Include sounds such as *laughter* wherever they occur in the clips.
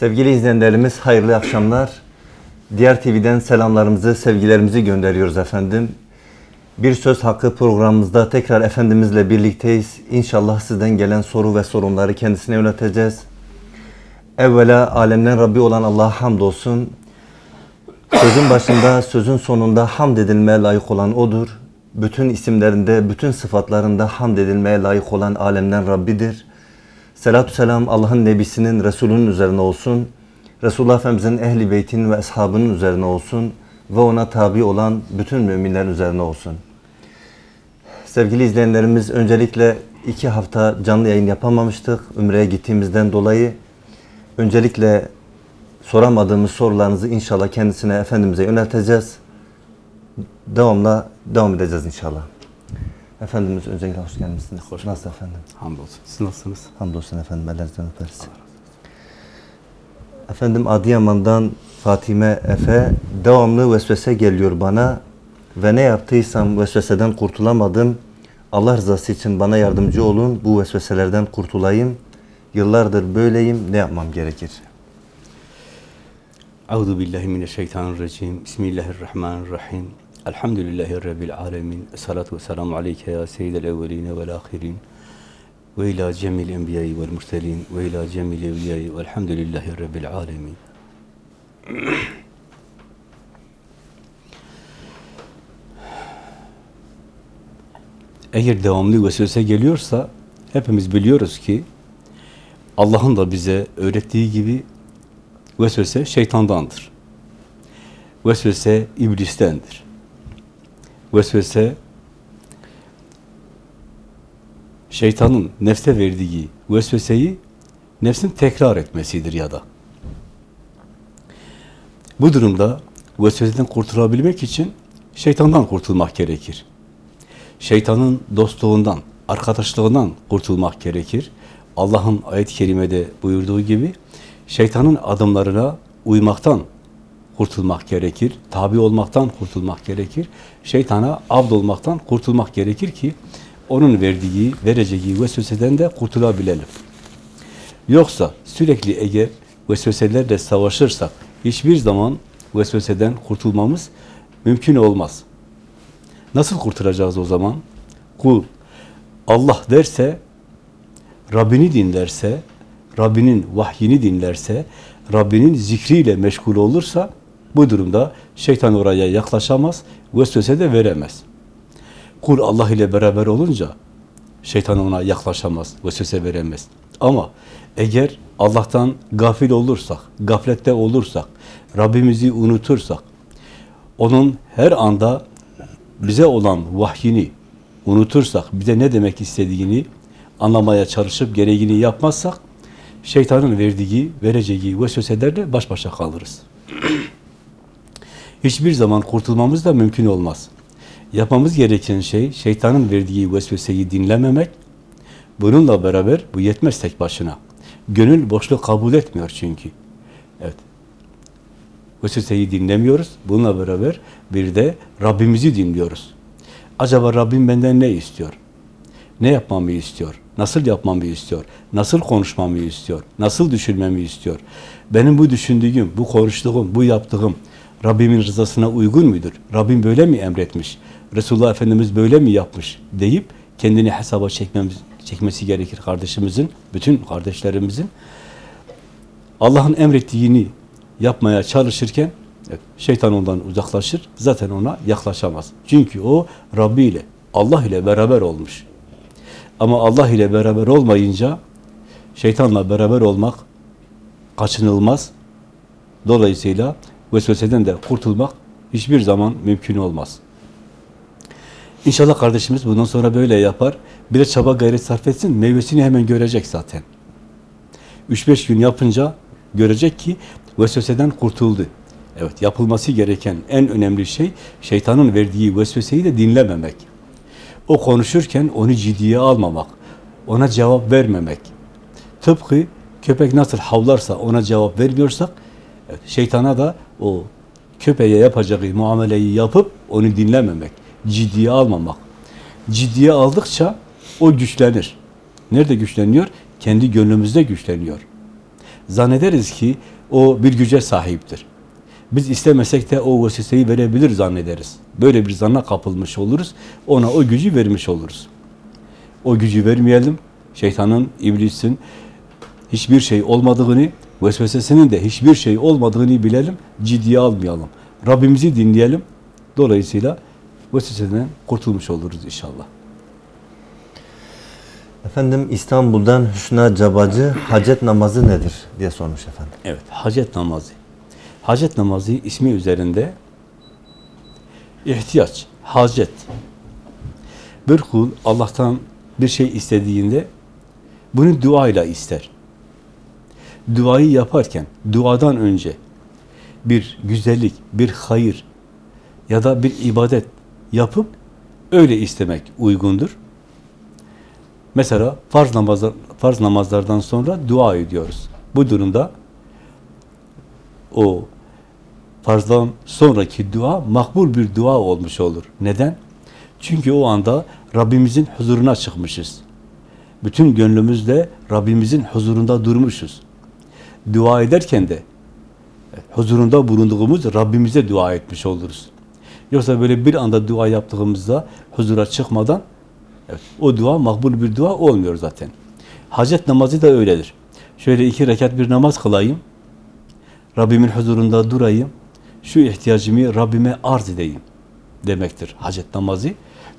Sevgili izleyenlerimiz hayırlı akşamlar. Diğer TV'den selamlarımızı, sevgilerimizi gönderiyoruz efendim. Bir Söz Hakkı programımızda tekrar Efendimizle birlikteyiz. İnşallah sizden gelen soru ve sorunları kendisine yöneteceğiz. Evvela alemden Rabbi olan Allah'a hamdolsun. Sözün başında, sözün sonunda hamd edilmeye layık olan O'dur. Bütün isimlerinde, bütün sıfatlarında hamd edilmeye layık olan alemden Rabbidir. Selatü selam Allah'ın Nebisinin, Resulünün üzerine olsun. Resulullah Efendimizin ehli beytinin ve ashabının üzerine olsun. Ve ona tabi olan bütün müminlerin üzerine olsun. Sevgili izleyenlerimiz öncelikle iki hafta canlı yayın yapamamıştık. Ümre'ye gittiğimizden dolayı. Öncelikle soramadığımız sorularınızı inşallah kendisine, Efendimiz'e yönelteceğiz. Devamla devam edeceğiz inşallah. Efendimiz öncelikle hoş gelmişsiniz. Hoş Nasıl efendim? Hamdolsun. Siz nasılsınız? Hamdolsun efendim. Ellerinizden öperiz. Efendim Adıyaman'dan Fatime Efe devamlı vesvese geliyor bana ve ne yaptıysam vesveseden kurtulamadım. Allah rızası için bana yardımcı olun. Bu vesveselerden kurtulayım. Yıllardır böyleyim. Ne yapmam gerekir? Euzu billahi mineşşeytanirracim. Bismillahirrahmanirrahim. Elhamdülillahi rabbil alamin. Essalatu vesselamu aleyke ya seyyidel evvelin ve'l ahirin. Ve ila cemil enbiya'i ve'l murselin ve ila cemil evliya'i ve'lhamdülillahi rabbil alamin. Eğer devamlı vesvese geliyorsa hepimiz biliyoruz ki Allah'ın da bize öğrettiği gibi vesvese şeytandandır. Vesvese iblistendir. Vesvese şeytanın nefse verdiği vesveseyi nefsin tekrar etmesidir ya da. Bu durumda vesveseden kurtulabilmek için şeytandan kurtulmak gerekir. Şeytanın dostluğundan, arkadaşlığından kurtulmak gerekir. Allah'ın ayet-i kerimede buyurduğu gibi şeytanın adımlarına uymaktan kurtulmak gerekir. Tabi olmaktan kurtulmak gerekir. Şeytana abd olmaktan kurtulmak gerekir ki onun verdiği, vereceği vesveseden de kurtulabilelim. Yoksa sürekli eğer vesveselerle savaşırsak hiçbir zaman vesveseden kurtulmamız mümkün olmaz. Nasıl kurtulacağız o zaman? Kul Allah derse, Rabbini dinlerse, Rabbinin vahyini dinlerse, Rabbinin zikriyle meşgul olursa bu durumda şeytan oraya yaklaşamaz, vesvese de veremez. Kul Allah ile beraber olunca şeytan ona yaklaşamaz, vesvese veremez. Ama eğer Allah'tan gafil olursak, gaflette olursak, Rabbimizi unutursak, onun her anda bize olan vahyini unutursak, bize ne demek istediğini anlamaya çalışıp gereğini yapmazsak, şeytanın verdiği, vereceği vesveselerle baş başa kalırız. Hiçbir zaman kurtulmamız da mümkün olmaz. Yapmamız gereken şey, şeytanın verdiği vesveseyi dinlememek, bununla beraber bu yetmez tek başına. Gönül boşluk kabul etmiyor çünkü. Evet. Vesveseyi dinlemiyoruz. Bununla beraber bir de Rabbimizi dinliyoruz. Acaba Rabbim benden ne istiyor? Ne yapmamı istiyor? Nasıl yapmamı istiyor? Nasıl konuşmamı istiyor? Nasıl düşünmemi istiyor? Benim bu düşündüğüm, bu konuştuğum, bu yaptığım Rabbimin rızasına uygun mudur? Rabbim böyle mi emretmiş? Resulullah Efendimiz böyle mi yapmış? deyip kendini hesaba çekmemiz, çekmesi gerekir kardeşimizin, bütün kardeşlerimizin. Allah'ın emrettiğini yapmaya çalışırken evet, şeytan ondan uzaklaşır. Zaten ona yaklaşamaz. Çünkü o Rabbi ile, Allah ile beraber olmuş. Ama Allah ile beraber olmayınca şeytanla beraber olmak kaçınılmaz. Dolayısıyla vesveseden de kurtulmak hiçbir zaman mümkün olmaz. İnşallah kardeşimiz bundan sonra böyle yapar. Bir de çaba gayret sarf etsin, meyvesini hemen görecek zaten. 3-5 gün yapınca görecek ki vesveseden kurtuldu. Evet, yapılması gereken en önemli şey şeytanın verdiği vesveseyi de dinlememek. O konuşurken onu ciddiye almamak, ona cevap vermemek. Tıpkı köpek nasıl havlarsa ona cevap vermiyorsak, şeytana da o köpeğe yapacağı muameleyi yapıp onu dinlememek, ciddiye almamak. Ciddiye aldıkça o güçlenir. Nerede güçleniyor? Kendi gönlümüzde güçleniyor. Zannederiz ki o bir güce sahiptir. Biz istemesek de o vesveseyi verebilir zannederiz. Böyle bir zanna kapılmış oluruz. Ona o gücü vermiş oluruz. O gücü vermeyelim. Şeytanın, iblisin hiçbir şey olmadığını, vesvesesinin de hiçbir şey olmadığını bilelim, ciddiye almayalım. Rabbimizi dinleyelim. Dolayısıyla vesveseden kurtulmuş oluruz inşallah. Efendim İstanbul'dan Hüsna Cabacı hacet namazı nedir diye sormuş efendim. Evet, hacet namazı. Hacet namazı ismi üzerinde ihtiyaç, hacet. Bir kul Allah'tan bir şey istediğinde bunu duayla ister. Duayı yaparken, duadan önce bir güzellik, bir hayır ya da bir ibadet yapıp öyle istemek uygundur. Mesela farz namazlar, farz namazlardan sonra dua ediyoruz. Bu durumda o farzdan sonraki dua makbul bir dua olmuş olur. Neden? Çünkü o anda Rabbimizin huzuruna çıkmışız. Bütün gönlümüzle Rabbimizin huzurunda durmuşuz. Dua ederken de huzurunda bulunduğumuz Rabbimize dua etmiş oluruz. Yoksa böyle bir anda dua yaptığımızda huzura çıkmadan evet, o dua makbul bir dua olmuyor zaten. Hacet namazı da öyledir. Şöyle iki rekat bir namaz kılayım. Rabbimin huzurunda durayım. Şu ihtiyacımı Rabbime arz edeyim demektir hacet namazı.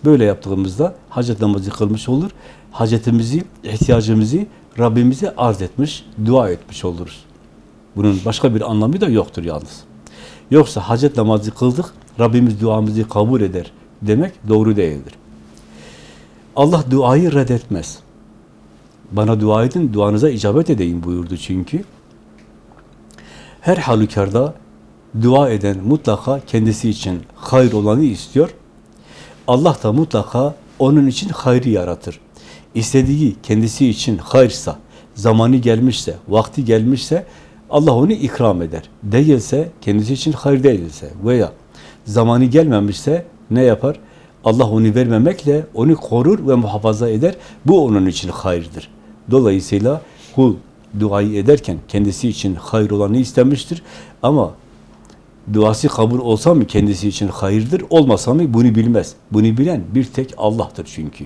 Böyle yaptığımızda hacet namazı kılmış olur. Hacetimizi, ihtiyacımızı Rabbimize arz etmiş, dua etmiş oluruz. Bunun başka bir anlamı da yoktur yalnız. Yoksa hacet namazı kıldık, Rabbimiz duamızı kabul eder demek doğru değildir. Allah duayı reddetmez. Bana dua edin, duanıza icabet edeyim buyurdu çünkü. Her halükarda dua eden mutlaka kendisi için hayır olanı istiyor. Allah da mutlaka onun için hayrı yaratır. İstediği kendisi için hayırsa, zamanı gelmişse, vakti gelmişse Allah onu ikram eder. Değilse, kendisi için hayır değilse veya zamanı gelmemişse ne yapar? Allah onu vermemekle onu korur ve muhafaza eder. Bu onun için hayırdır. Dolayısıyla kul duayı ederken kendisi için hayır olanı istemiştir. Ama duası kabul olsa mı kendisi için hayırdır, olmasa mı bunu bilmez. Bunu bilen bir tek Allah'tır çünkü.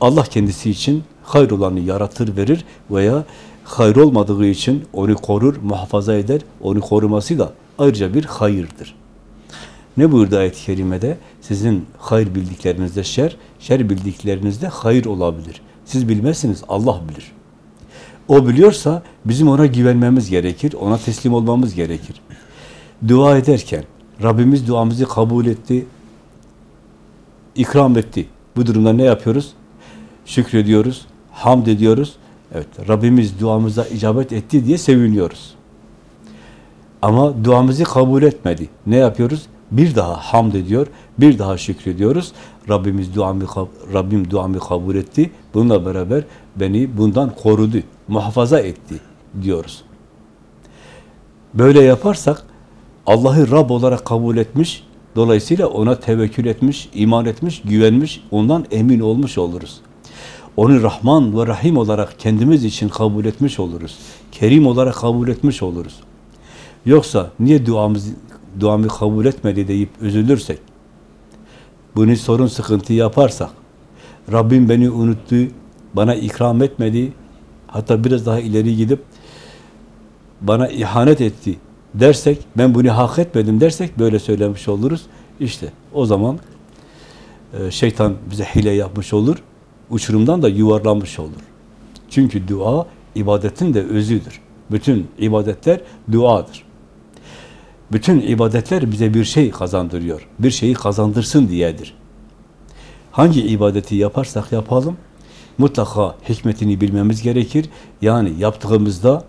Allah kendisi için hayır olanı yaratır, verir veya hayır olmadığı için onu korur, muhafaza eder. Onu koruması da ayrıca bir hayırdır. Ne buyurdu ayet-i kerimede? Sizin hayır bildiklerinizde şer, şer bildiklerinizde hayır olabilir. Siz bilmezsiniz, Allah bilir. O biliyorsa bizim ona güvenmemiz gerekir, ona teslim olmamız gerekir. Dua ederken Rabbimiz duamızı kabul etti, ikram etti. Bu durumda ne yapıyoruz? Şükrediyoruz, hamd ediyoruz. Evet, Rabbimiz duamıza icabet etti diye seviniyoruz. Ama duamızı kabul etmedi. Ne yapıyoruz? Bir daha hamd ediyor, bir daha şükrediyoruz. Rabbimiz duamı Rabbim duamı kabul etti. Bununla beraber beni bundan korudu, muhafaza etti diyoruz. Böyle yaparsak Allah'ı Rab olarak kabul etmiş, dolayısıyla ona tevekkül etmiş, iman etmiş, güvenmiş, ondan emin olmuş oluruz. Onu Rahman ve Rahim olarak kendimiz için kabul etmiş oluruz. Kerim olarak kabul etmiş oluruz. Yoksa niye duamız duamı kabul etmedi deyip üzülürsek, bunu sorun sıkıntı yaparsak, Rabbim beni unuttu, bana ikram etmedi, hatta biraz daha ileri gidip bana ihanet etti dersek, ben bunu hak etmedim dersek böyle söylemiş oluruz. İşte o zaman e, şeytan bize hile yapmış olur, uçurumdan da yuvarlanmış olur. Çünkü dua ibadetin de özüdür. Bütün ibadetler duadır. Bütün ibadetler bize bir şey kazandırıyor. Bir şeyi kazandırsın diyedir. Hangi ibadeti yaparsak yapalım, mutlaka hikmetini bilmemiz gerekir. Yani yaptığımızda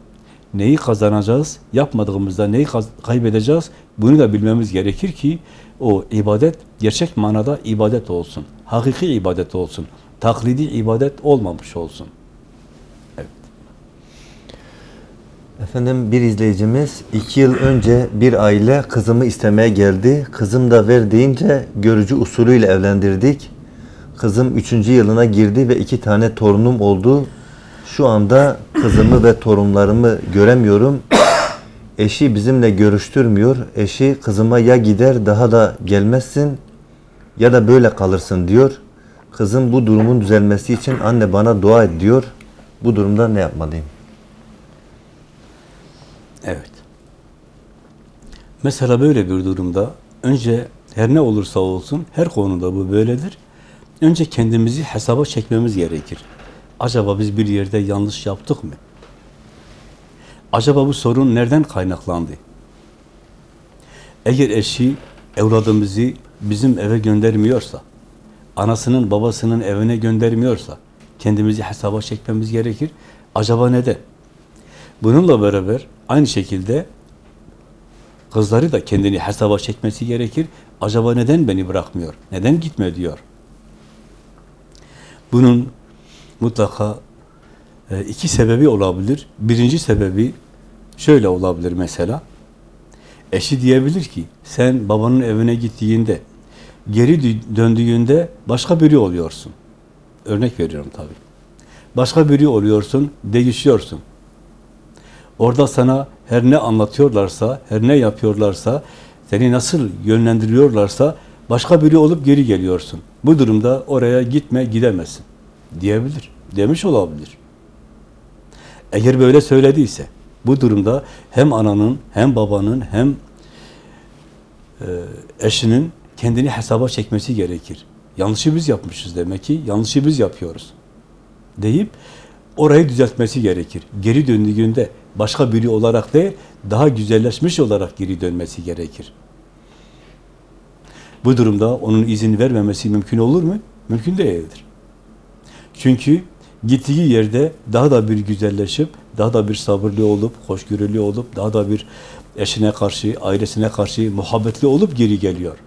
neyi kazanacağız, yapmadığımızda neyi kaybedeceğiz, bunu da bilmemiz gerekir ki o ibadet gerçek manada ibadet olsun. Hakiki ibadet olsun. Taklidi ibadet olmamış olsun. Efendim bir izleyicimiz iki yıl önce bir aile kızımı istemeye geldi. Kızım da ver deyince görücü usulüyle evlendirdik. Kızım üçüncü yılına girdi ve iki tane torunum oldu. Şu anda kızımı ve torunlarımı göremiyorum. Eşi bizimle görüştürmüyor. Eşi kızıma ya gider daha da gelmezsin ya da böyle kalırsın diyor. Kızım bu durumun düzelmesi için anne bana dua et diyor. Bu durumda ne yapmalıyım? Evet. Mesela böyle bir durumda önce her ne olursa olsun her konuda bu böyledir. Önce kendimizi hesaba çekmemiz gerekir. Acaba biz bir yerde yanlış yaptık mı? Acaba bu sorun nereden kaynaklandı? Eğer eşi evladımızı bizim eve göndermiyorsa, anasının babasının evine göndermiyorsa kendimizi hesaba çekmemiz gerekir. Acaba neden? Bununla beraber aynı şekilde kızları da kendini hesaba çekmesi gerekir. Acaba neden beni bırakmıyor? Neden gitme diyor? Bunun mutlaka e, iki sebebi olabilir. Birinci sebebi şöyle olabilir mesela. Eşi diyebilir ki sen babanın evine gittiğinde geri dö- döndüğünde başka biri oluyorsun. Örnek veriyorum tabii. Başka biri oluyorsun, değişiyorsun. Orada sana her ne anlatıyorlarsa, her ne yapıyorlarsa, seni nasıl yönlendiriyorlarsa başka biri olup geri geliyorsun. Bu durumda oraya gitme, gidemezsin diyebilir. Demiş olabilir. Eğer böyle söylediyse, bu durumda hem ananın, hem babanın, hem e, eşinin kendini hesaba çekmesi gerekir. Yanlışı biz yapmışız demek ki, yanlışı biz yapıyoruz. Deyip orayı düzeltmesi gerekir. Geri döndüğünde başka biri olarak değil, daha güzelleşmiş olarak geri dönmesi gerekir. Bu durumda onun izin vermemesi mümkün olur mu? Mümkün değildir. Çünkü gittiği yerde daha da bir güzelleşip, daha da bir sabırlı olup, hoşgörülü olup, daha da bir eşine karşı, ailesine karşı muhabbetli olup geri geliyor.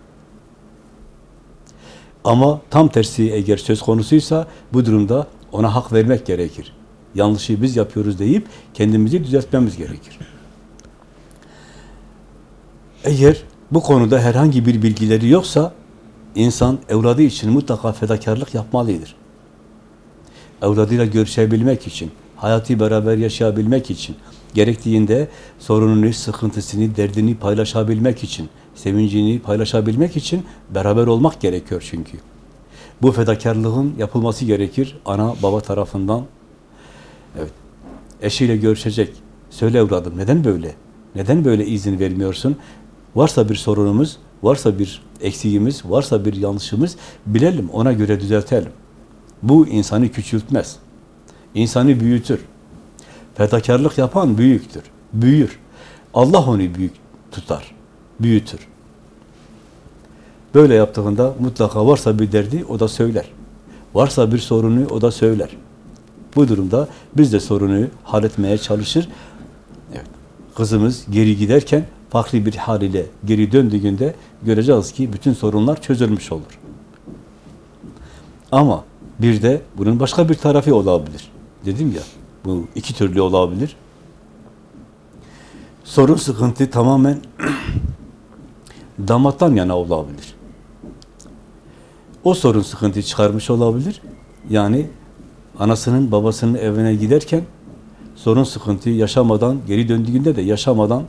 Ama tam tersi eğer söz konusuysa bu durumda ona hak vermek gerekir. Yanlışı biz yapıyoruz deyip kendimizi düzeltmemiz gerekir. Eğer bu konuda herhangi bir bilgileri yoksa insan evladı için mutlaka fedakarlık yapmalıdır. Evladıyla görüşebilmek için, hayatı beraber yaşayabilmek için, gerektiğinde sorununu, sıkıntısını, derdini paylaşabilmek için, sevincini paylaşabilmek için beraber olmak gerekiyor çünkü. Bu fedakarlığın yapılması gerekir ana baba tarafından. Evet. Eşiyle görüşecek. Söyle evladım neden böyle? Neden böyle izin vermiyorsun? Varsa bir sorunumuz, varsa bir eksiğimiz, varsa bir yanlışımız bilelim, ona göre düzeltelim. Bu insanı küçültmez. İnsanı büyütür. Fedakarlık yapan büyüktür. Büyür. Allah onu büyük tutar. Büyütür. Böyle yaptığında mutlaka varsa bir derdi o da söyler. Varsa bir sorunu o da söyler. Bu durumda biz de sorunu halletmeye çalışır. Evet. Kızımız geri giderken farklı bir hal ile geri döndüğünde göreceğiz ki bütün sorunlar çözülmüş olur. Ama bir de bunun başka bir tarafı olabilir. Dedim ya, bu iki türlü olabilir. Sorun, sıkıntı tamamen *clears throat* damattan yana olabilir. O sorun sıkıntı çıkarmış olabilir. Yani anasının babasının evine giderken sorun sıkıntı yaşamadan, geri döndüğünde de yaşamadan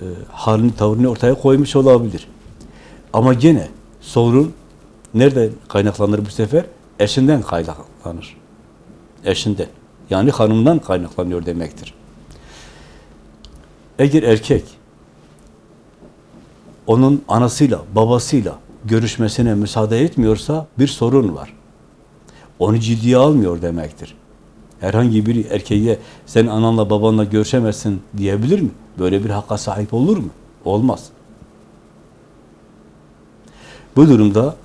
e, halini, tavrını ortaya koymuş olabilir. Ama gene sorun nerede kaynaklanır bu sefer? Eşinden kaynaklanır. Eşinden. Yani hanımdan kaynaklanıyor demektir. Eğer erkek onun anasıyla, babasıyla görüşmesine müsaade etmiyorsa bir sorun var. Onu ciddiye almıyor demektir. Herhangi bir erkeğe sen ananla babanla görüşemezsin diyebilir mi? Böyle bir hakka sahip olur mu? Olmaz. Bu durumda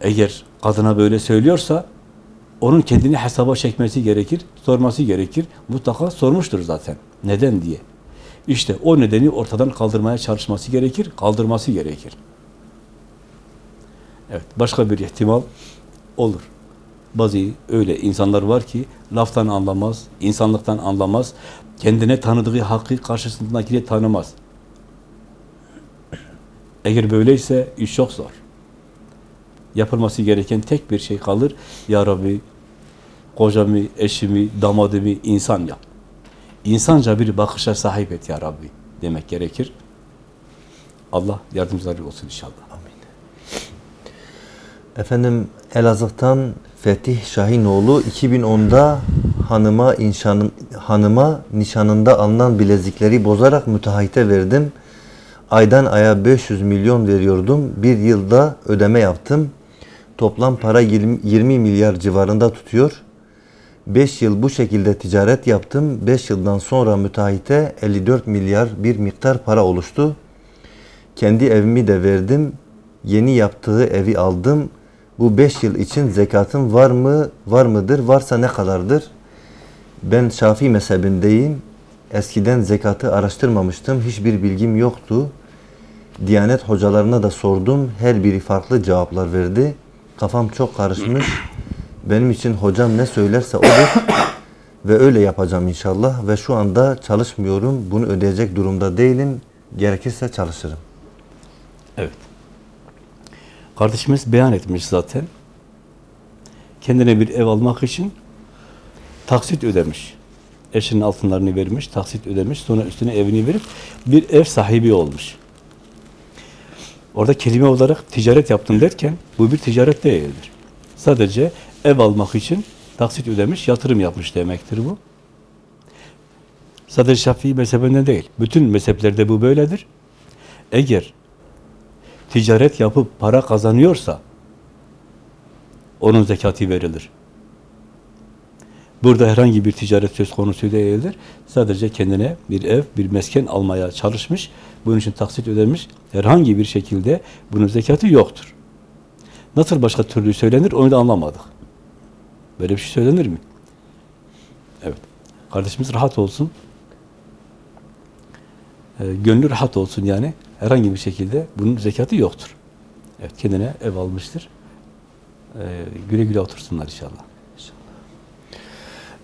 eğer kadına böyle söylüyorsa onun kendini hesaba çekmesi gerekir, sorması gerekir. Mutlaka sormuştur zaten. Neden diye. İşte o nedeni ortadan kaldırmaya çalışması gerekir, kaldırması gerekir. Evet, başka bir ihtimal olur. Bazı öyle insanlar var ki laftan anlamaz, insanlıktan anlamaz, kendine tanıdığı hakkı karşısındakini tanımaz. Eğer böyleyse iş çok zor. Yapılması gereken tek bir şey kalır. Ya Rabbi kocamı, eşimi, damadımı insan yap. İnsanca bir bakışa sahip et ya Rabbi demek gerekir. Allah yardımcıları olsun inşallah. Efendim Elazığ'tan Fetih Şahinoğlu 2010'da hanıma inşanın hanıma nişanında alınan bilezikleri bozarak müteahhite verdim. Aydan aya 500 milyon veriyordum. Bir yılda ödeme yaptım. Toplam para 20, 20 milyar civarında tutuyor. 5 yıl bu şekilde ticaret yaptım. 5 yıldan sonra müteahhite 54 milyar bir miktar para oluştu. Kendi evimi de verdim. Yeni yaptığı evi aldım. Bu 5 yıl için zekatım var mı? Var mıdır? Varsa ne kadardır? Ben Şafii mezhebindeyim. Eskiden zekatı araştırmamıştım. Hiçbir bilgim yoktu. Diyanet hocalarına da sordum. Her biri farklı cevaplar verdi. Kafam çok karışmış. Benim için hocam ne söylerse odur. *coughs* Ve öyle yapacağım inşallah. Ve şu anda çalışmıyorum. Bunu ödeyecek durumda değilim. Gerekirse çalışırım. Evet. Kardeşimiz beyan etmiş zaten. Kendine bir ev almak için taksit ödemiş. Eşinin altınlarını vermiş, taksit ödemiş. Sonra üstüne evini verip bir ev sahibi olmuş. Orada kelime olarak ticaret yaptım derken bu bir ticaret değildir. Sadece ev almak için taksit ödemiş, yatırım yapmış demektir bu. Sadece Şafii mezhebinden değil. Bütün mezheplerde bu böyledir. Eğer ticaret yapıp para kazanıyorsa onun zekati verilir. Burada herhangi bir ticaret söz konusu değildir. Sadece kendine bir ev, bir mesken almaya çalışmış. Bunun için taksit ödemiş. Herhangi bir şekilde bunun zekatı yoktur. Nasıl başka türlü söylenir onu da anlamadık. Böyle bir şey söylenir mi? Evet. Kardeşimiz rahat olsun. Ee, gönlü rahat olsun yani. Herhangi bir şekilde bunun zekatı yoktur. Evet, kendine ev almıştır. Ee, güle güle otursunlar inşallah.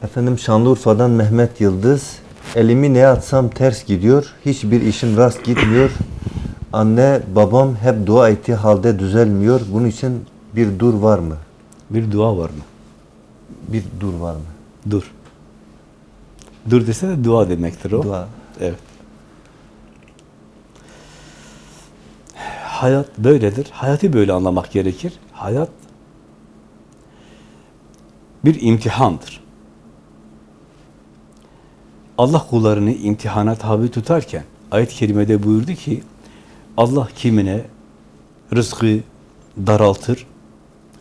Efendim Şanlıurfa'dan Mehmet Yıldız. Elimi ne atsam ters gidiyor. Hiçbir işim rast gitmiyor. Anne babam hep dua ettiği halde düzelmiyor. Bunun için bir dur var mı? Bir dua var mı? Bir dur var mı? Dur. Dur dese de dua demektir o. Dua. Evet. Hayat böyledir. Hayatı böyle anlamak gerekir. Hayat bir imtihandır. Allah kullarını imtihana tabi tutarken ayet-i kerimede buyurdu ki Allah kimine rızkı daraltır,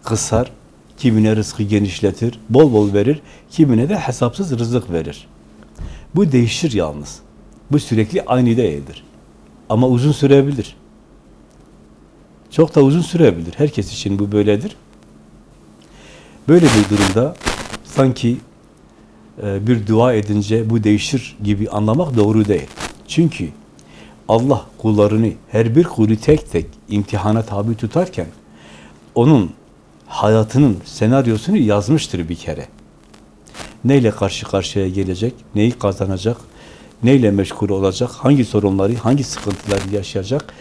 kısar, kimine rızkı genişletir, bol bol verir, kimine de hesapsız rızık verir. Bu değişir yalnız. Bu sürekli aynı değildir. Ama uzun sürebilir. Çok da uzun sürebilir. Herkes için bu böyledir. Böyle bir durumda sanki e, bir dua edince bu değişir gibi anlamak doğru değil. Çünkü Allah kullarını, her bir kulu tek tek imtihana tabi tutarken onun hayatının senaryosunu yazmıştır bir kere. Neyle karşı karşıya gelecek, neyi kazanacak, neyle meşgul olacak, hangi sorunları, hangi sıkıntıları yaşayacak,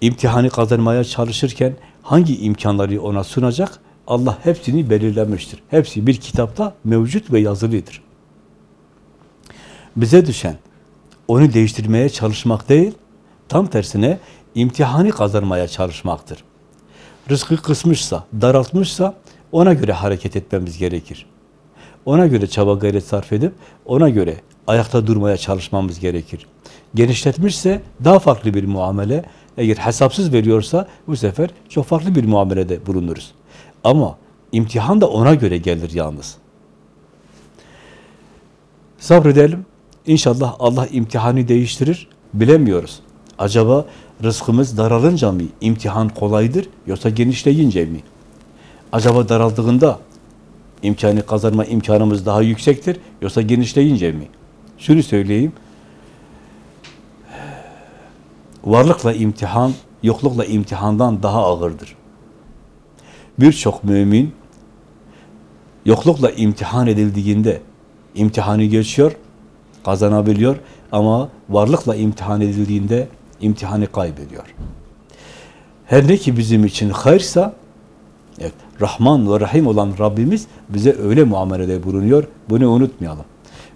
imtihanı kazanmaya çalışırken hangi imkanları ona sunacak, Allah hepsini belirlemiştir. Hepsi bir kitapta mevcut ve yazılıdır. Bize düşen onu değiştirmeye çalışmak değil, tam tersine imtihanı kazanmaya çalışmaktır. Rızkı kısmışsa, daraltmışsa ona göre hareket etmemiz gerekir. Ona göre çaba gayret sarf edip ona göre ayakta durmaya çalışmamız gerekir. Genişletmişse daha farklı bir muamele, eğer hesapsız veriyorsa bu sefer çok farklı bir muamelede bulunuruz. Ama imtihan da ona göre gelir yalnız. Sabredelim. İnşallah Allah imtihanı değiştirir. Bilemiyoruz. Acaba rızkımız daralınca mı imtihan kolaydır yoksa genişleyince mi? Acaba daraldığında imkanı kazanma imkanımız daha yüksektir yoksa genişleyince mi? Şunu söyleyeyim. Varlıkla imtihan, yoklukla imtihandan daha ağırdır. Birçok mümin yoklukla imtihan edildiğinde imtihanı geçiyor, kazanabiliyor ama varlıkla imtihan edildiğinde imtihanı kaybediyor. Her ne ki bizim için hayırsa, evet, Rahman ve Rahim olan Rabbimiz bize öyle muamelede bulunuyor. Bunu unutmayalım.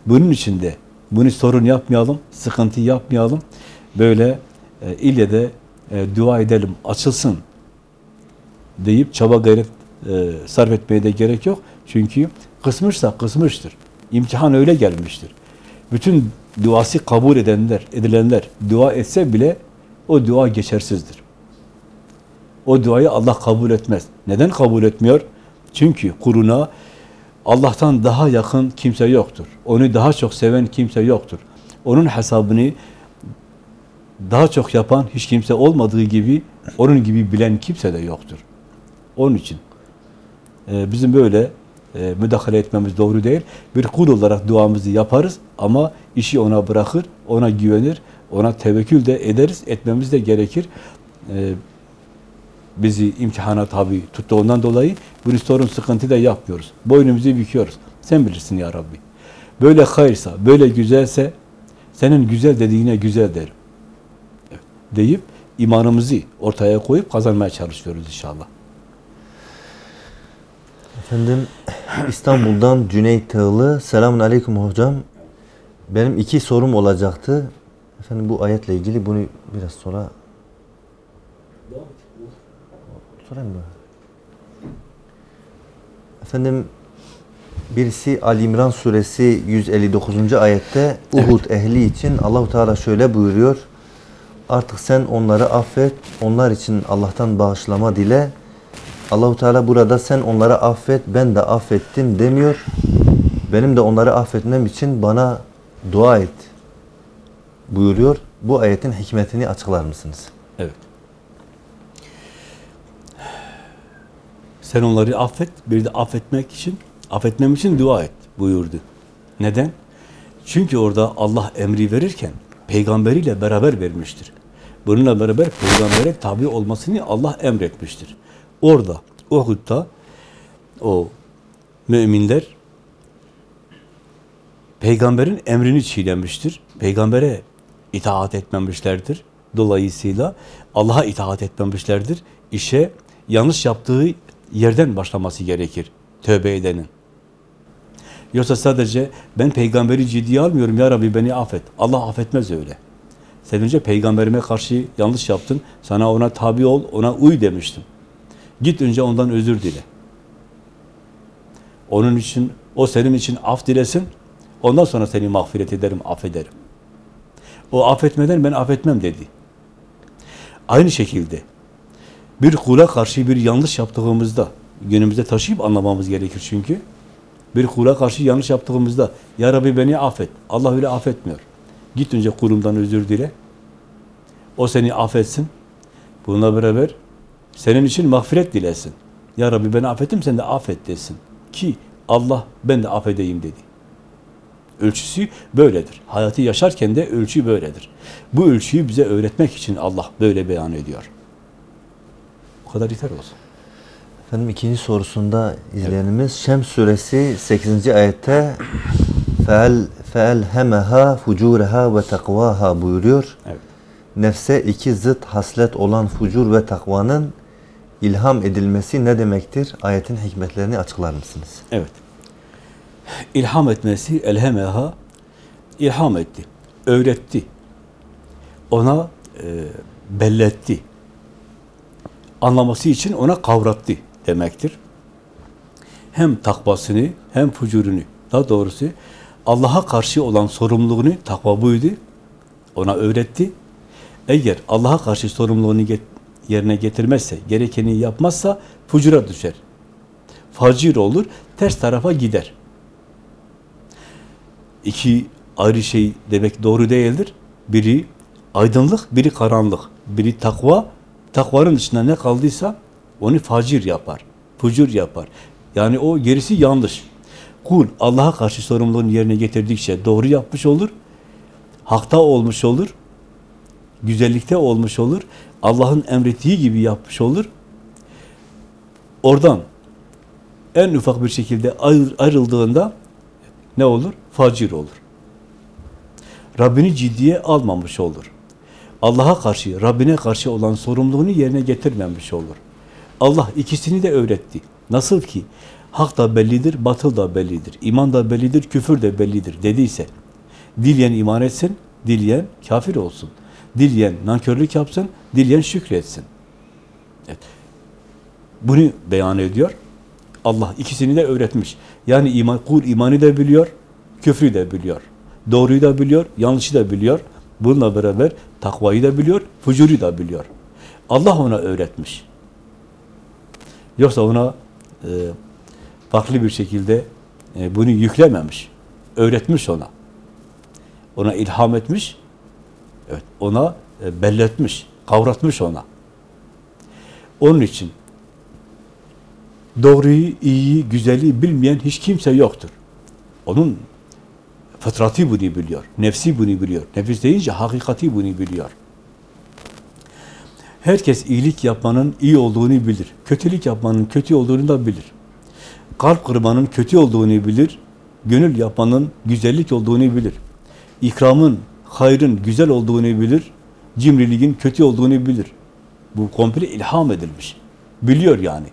Bunun için de bunu sorun yapmayalım, sıkıntı yapmayalım. Böyle e, ille de e, dua edelim, açılsın deyip çaba gayret e, sarf etmeye de gerek yok. Çünkü kısmışsa kısmıştır. İmtihan öyle gelmiştir. Bütün duası kabul edenler, edilenler dua etse bile o dua geçersizdir. O duayı Allah kabul etmez. Neden kabul etmiyor? Çünkü kuruna Allah'tan daha yakın kimse yoktur. Onu daha çok seven kimse yoktur. Onun hesabını daha çok yapan hiç kimse olmadığı gibi onun gibi bilen kimse de yoktur. Onun için e, bizim böyle e, müdahale etmemiz doğru değil. Bir kul olarak duamızı yaparız ama işi ona bırakır, ona güvenir, ona tevekkül de ederiz, etmemiz de gerekir. E, bizi imtihana tabi tuttuğundan dolayı bir sorun sıkıntı da yapmıyoruz. Boynumuzu büküyoruz. Sen bilirsin ya Rabbi. Böyle hayırsa, böyle güzelse senin güzel dediğine güzel derim. Deyip imanımızı ortaya koyup kazanmaya çalışıyoruz inşallah. Efendim İstanbul'dan Cüneyt Tağlı. Selamun Aleyküm hocam. Benim iki sorum olacaktı. Efendim bu ayetle ilgili bunu biraz sonra sorayım mı? Efendim birisi Ali İmran suresi 159. ayette Uhud ehli için Allahu Teala şöyle buyuruyor. Artık sen onları affet. Onlar için Allah'tan bağışlama dile. Allahu Teala burada sen onları affet, ben de affettim demiyor. Benim de onları affetmem için bana dua et buyuruyor. Bu ayetin hikmetini açıklar mısınız? Evet. Sen onları affet, bir de affetmek için, affetmem için dua et buyurdu. Neden? Çünkü orada Allah emri verirken peygamberiyle beraber vermiştir. Bununla beraber peygambere tabi olmasını Allah emretmiştir. Orada, Uhud'da o müminler peygamberin emrini çiğnemiştir. Peygambere itaat etmemişlerdir. Dolayısıyla Allah'a itaat etmemişlerdir. İşe yanlış yaptığı yerden başlaması gerekir tövbe edenin. Yoksa sadece ben peygamberi ciddiye almıyorum ya Rabbi beni affet. Allah affetmez öyle. Sen önce peygamberime karşı yanlış yaptın. Sana ona tabi ol, ona uy demiştim. Git önce ondan özür dile. Onun için, o senin için af dilesin. Ondan sonra seni mağfiret ederim, affederim. O affetmeden ben affetmem dedi. Aynı şekilde bir kula karşı bir yanlış yaptığımızda günümüzde taşıyıp anlamamız gerekir çünkü. Bir kula karşı yanlış yaptığımızda Ya Rabbi beni affet. Allah öyle affetmiyor. Git önce kulumdan özür dile. O seni affetsin. Bununla beraber senin için mağfiret dilesin. Ya Rabbi beni affettim sen de affet desin. Ki Allah ben de affedeyim dedi. Ölçüsü böyledir. Hayatı yaşarken de ölçü böyledir. Bu ölçüyü bize öğretmek için Allah böyle beyan ediyor. Bu kadar yeter olsun. Efendim ikinci sorusunda izleyenimiz Şems suresi 8. ayette fel feelhemeha fucureha ve takvaha buyuruyor. Evet. Nefse iki zıt haslet olan fucur ve takvanın ilham edilmesi ne demektir? Ayetin hikmetlerini açıklar mısınız? Evet. İlham etmesi, elhemeha, ilham etti, öğretti. Ona e, belletti. Anlaması için ona kavrattı demektir. Hem takvasını hem fucurunu, daha doğrusu Allah'a karşı olan sorumluluğunu, takva buydu, ona öğretti. Eğer Allah'a karşı sorumluluğunu yerine getirmezse, gerekeni yapmazsa fucura düşer. Facir olur, ters tarafa gider. İki ayrı şey demek doğru değildir. Biri aydınlık, biri karanlık. Biri takva, takvanın dışında ne kaldıysa onu facir yapar, fucur yapar. Yani o gerisi yanlış. Kul Allah'a karşı sorumluluğunu yerine getirdikçe doğru yapmış olur, hakta olmuş olur, güzellikte olmuş olur, Allah'ın emrettiği gibi yapmış olur. Oradan en ufak bir şekilde ayrı- ayrıldığında ne olur? Facir olur. Rabbini ciddiye almamış olur. Allah'a karşı, Rabbine karşı olan sorumluluğunu yerine getirmemiş olur. Allah ikisini de öğretti. Nasıl ki hak da bellidir, batıl da bellidir, iman da bellidir, küfür de bellidir dediyse, dileyen iman etsin, dileyen kafir olsun. Dileyen nankörlük yapsın, dileyen şükretsin. Evet. Bunu beyan ediyor. Allah ikisini de öğretmiş. Yani iman, kul imanı da biliyor, küfrü de biliyor. Doğruyu da biliyor, yanlışı da biliyor. Bununla beraber takvayı da biliyor, fucuru da biliyor. Allah ona öğretmiş. Yoksa ona e, farklı bir şekilde e, bunu yüklememiş. Öğretmiş ona. Ona ilham etmiş. Evet, ona e, belletmiş, kavratmış ona. Onun için doğruyu, iyiyi, güzeli bilmeyen hiç kimse yoktur. Onun fıtratı bunu biliyor, nefsi bunu biliyor. Nefis deyince hakikati bunu biliyor. Herkes iyilik yapmanın iyi olduğunu bilir. Kötülük yapmanın kötü olduğunu da bilir. Kalp kırmanın kötü olduğunu bilir. Gönül yapmanın güzellik olduğunu bilir. İkramın, hayrın güzel olduğunu bilir. Cimriliğin kötü olduğunu bilir. Bu komple ilham edilmiş. Biliyor yani.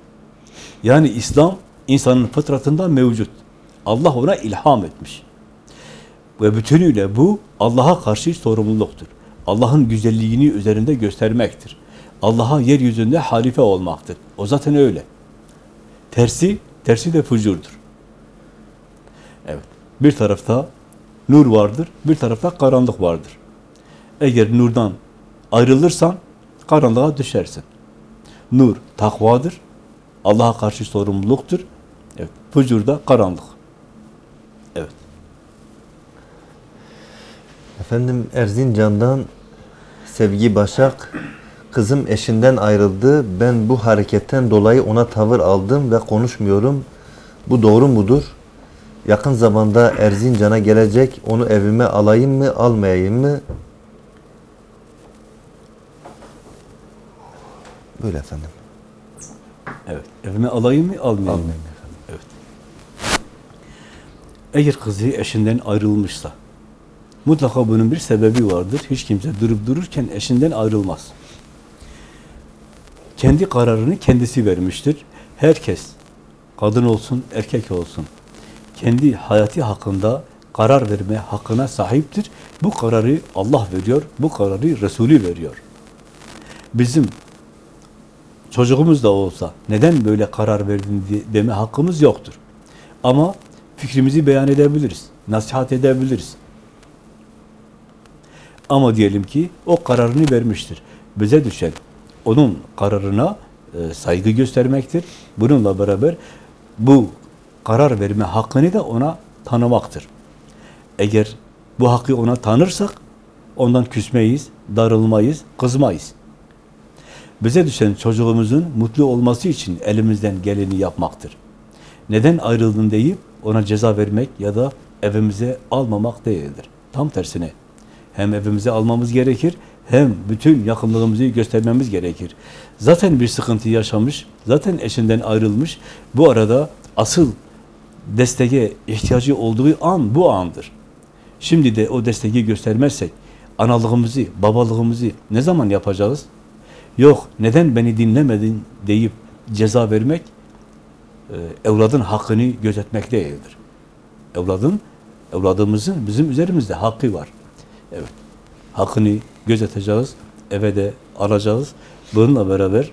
Yani İslam insanın fıtratında mevcut. Allah ona ilham etmiş. Ve bütünüyle bu Allah'a karşı sorumluluktur. Allah'ın güzelliğini üzerinde göstermektir. Allah'a yeryüzünde halife olmaktır. O zaten öyle. Tersi, tersi de fucurdur. Evet. Bir tarafta nur vardır, bir tarafta karanlık vardır. Eğer nurdan ayrılırsan karanlığa düşersin. Nur takvadır. Allah'a karşı sorumluluktur. Evet. Fucur karanlık. Evet. Efendim Erzincan'dan Sevgi Başak, kızım eşinden ayrıldı. Ben bu hareketten dolayı ona tavır aldım ve konuşmuyorum. Bu doğru mudur? Yakın zamanda Erzincan'a gelecek. Onu evime alayım mı, almayayım mı? Böyle efendim. Evet. Evime alayım mı, almayayım mı? Almayayım Evet. Eğer kızı eşinden ayrılmışsa, mutlaka bunun bir sebebi vardır. Hiç kimse durup dururken eşinden ayrılmaz. Kendi kararını kendisi vermiştir. Herkes, kadın olsun, erkek olsun, kendi hayatı hakkında karar verme hakkına sahiptir. Bu kararı Allah veriyor, bu kararı Resulü veriyor. Bizim çocuğumuz da olsa neden böyle karar verdin deme hakkımız yoktur. Ama fikrimizi beyan edebiliriz, nasihat edebiliriz. Ama diyelim ki o kararını vermiştir. Bize düşen onun kararına e, saygı göstermektir. Bununla beraber bu karar verme hakkını da ona tanımaktır. Eğer bu hakkı ona tanırsak ondan küsmeyiz, darılmayız, kızmayız. Bize düşen çocuğumuzun mutlu olması için elimizden geleni yapmaktır. Neden ayrıldın deyip ona ceza vermek ya da evimize almamak değildir. Tam tersine. Hem evimize almamız gerekir, hem bütün yakınlığımızı göstermemiz gerekir. Zaten bir sıkıntı yaşamış, zaten eşinden ayrılmış. Bu arada asıl desteğe ihtiyacı olduğu an bu andır. Şimdi de o desteği göstermezsek, analığımızı, babalığımızı ne zaman yapacağız? Yok, neden beni dinlemedin deyip ceza vermek, e, evladın hakkını gözetmek değildir. Evladın, evladımızın bizim üzerimizde hakkı var. Evet, hakkını gözeteceğiz, eve de alacağız. Bununla beraber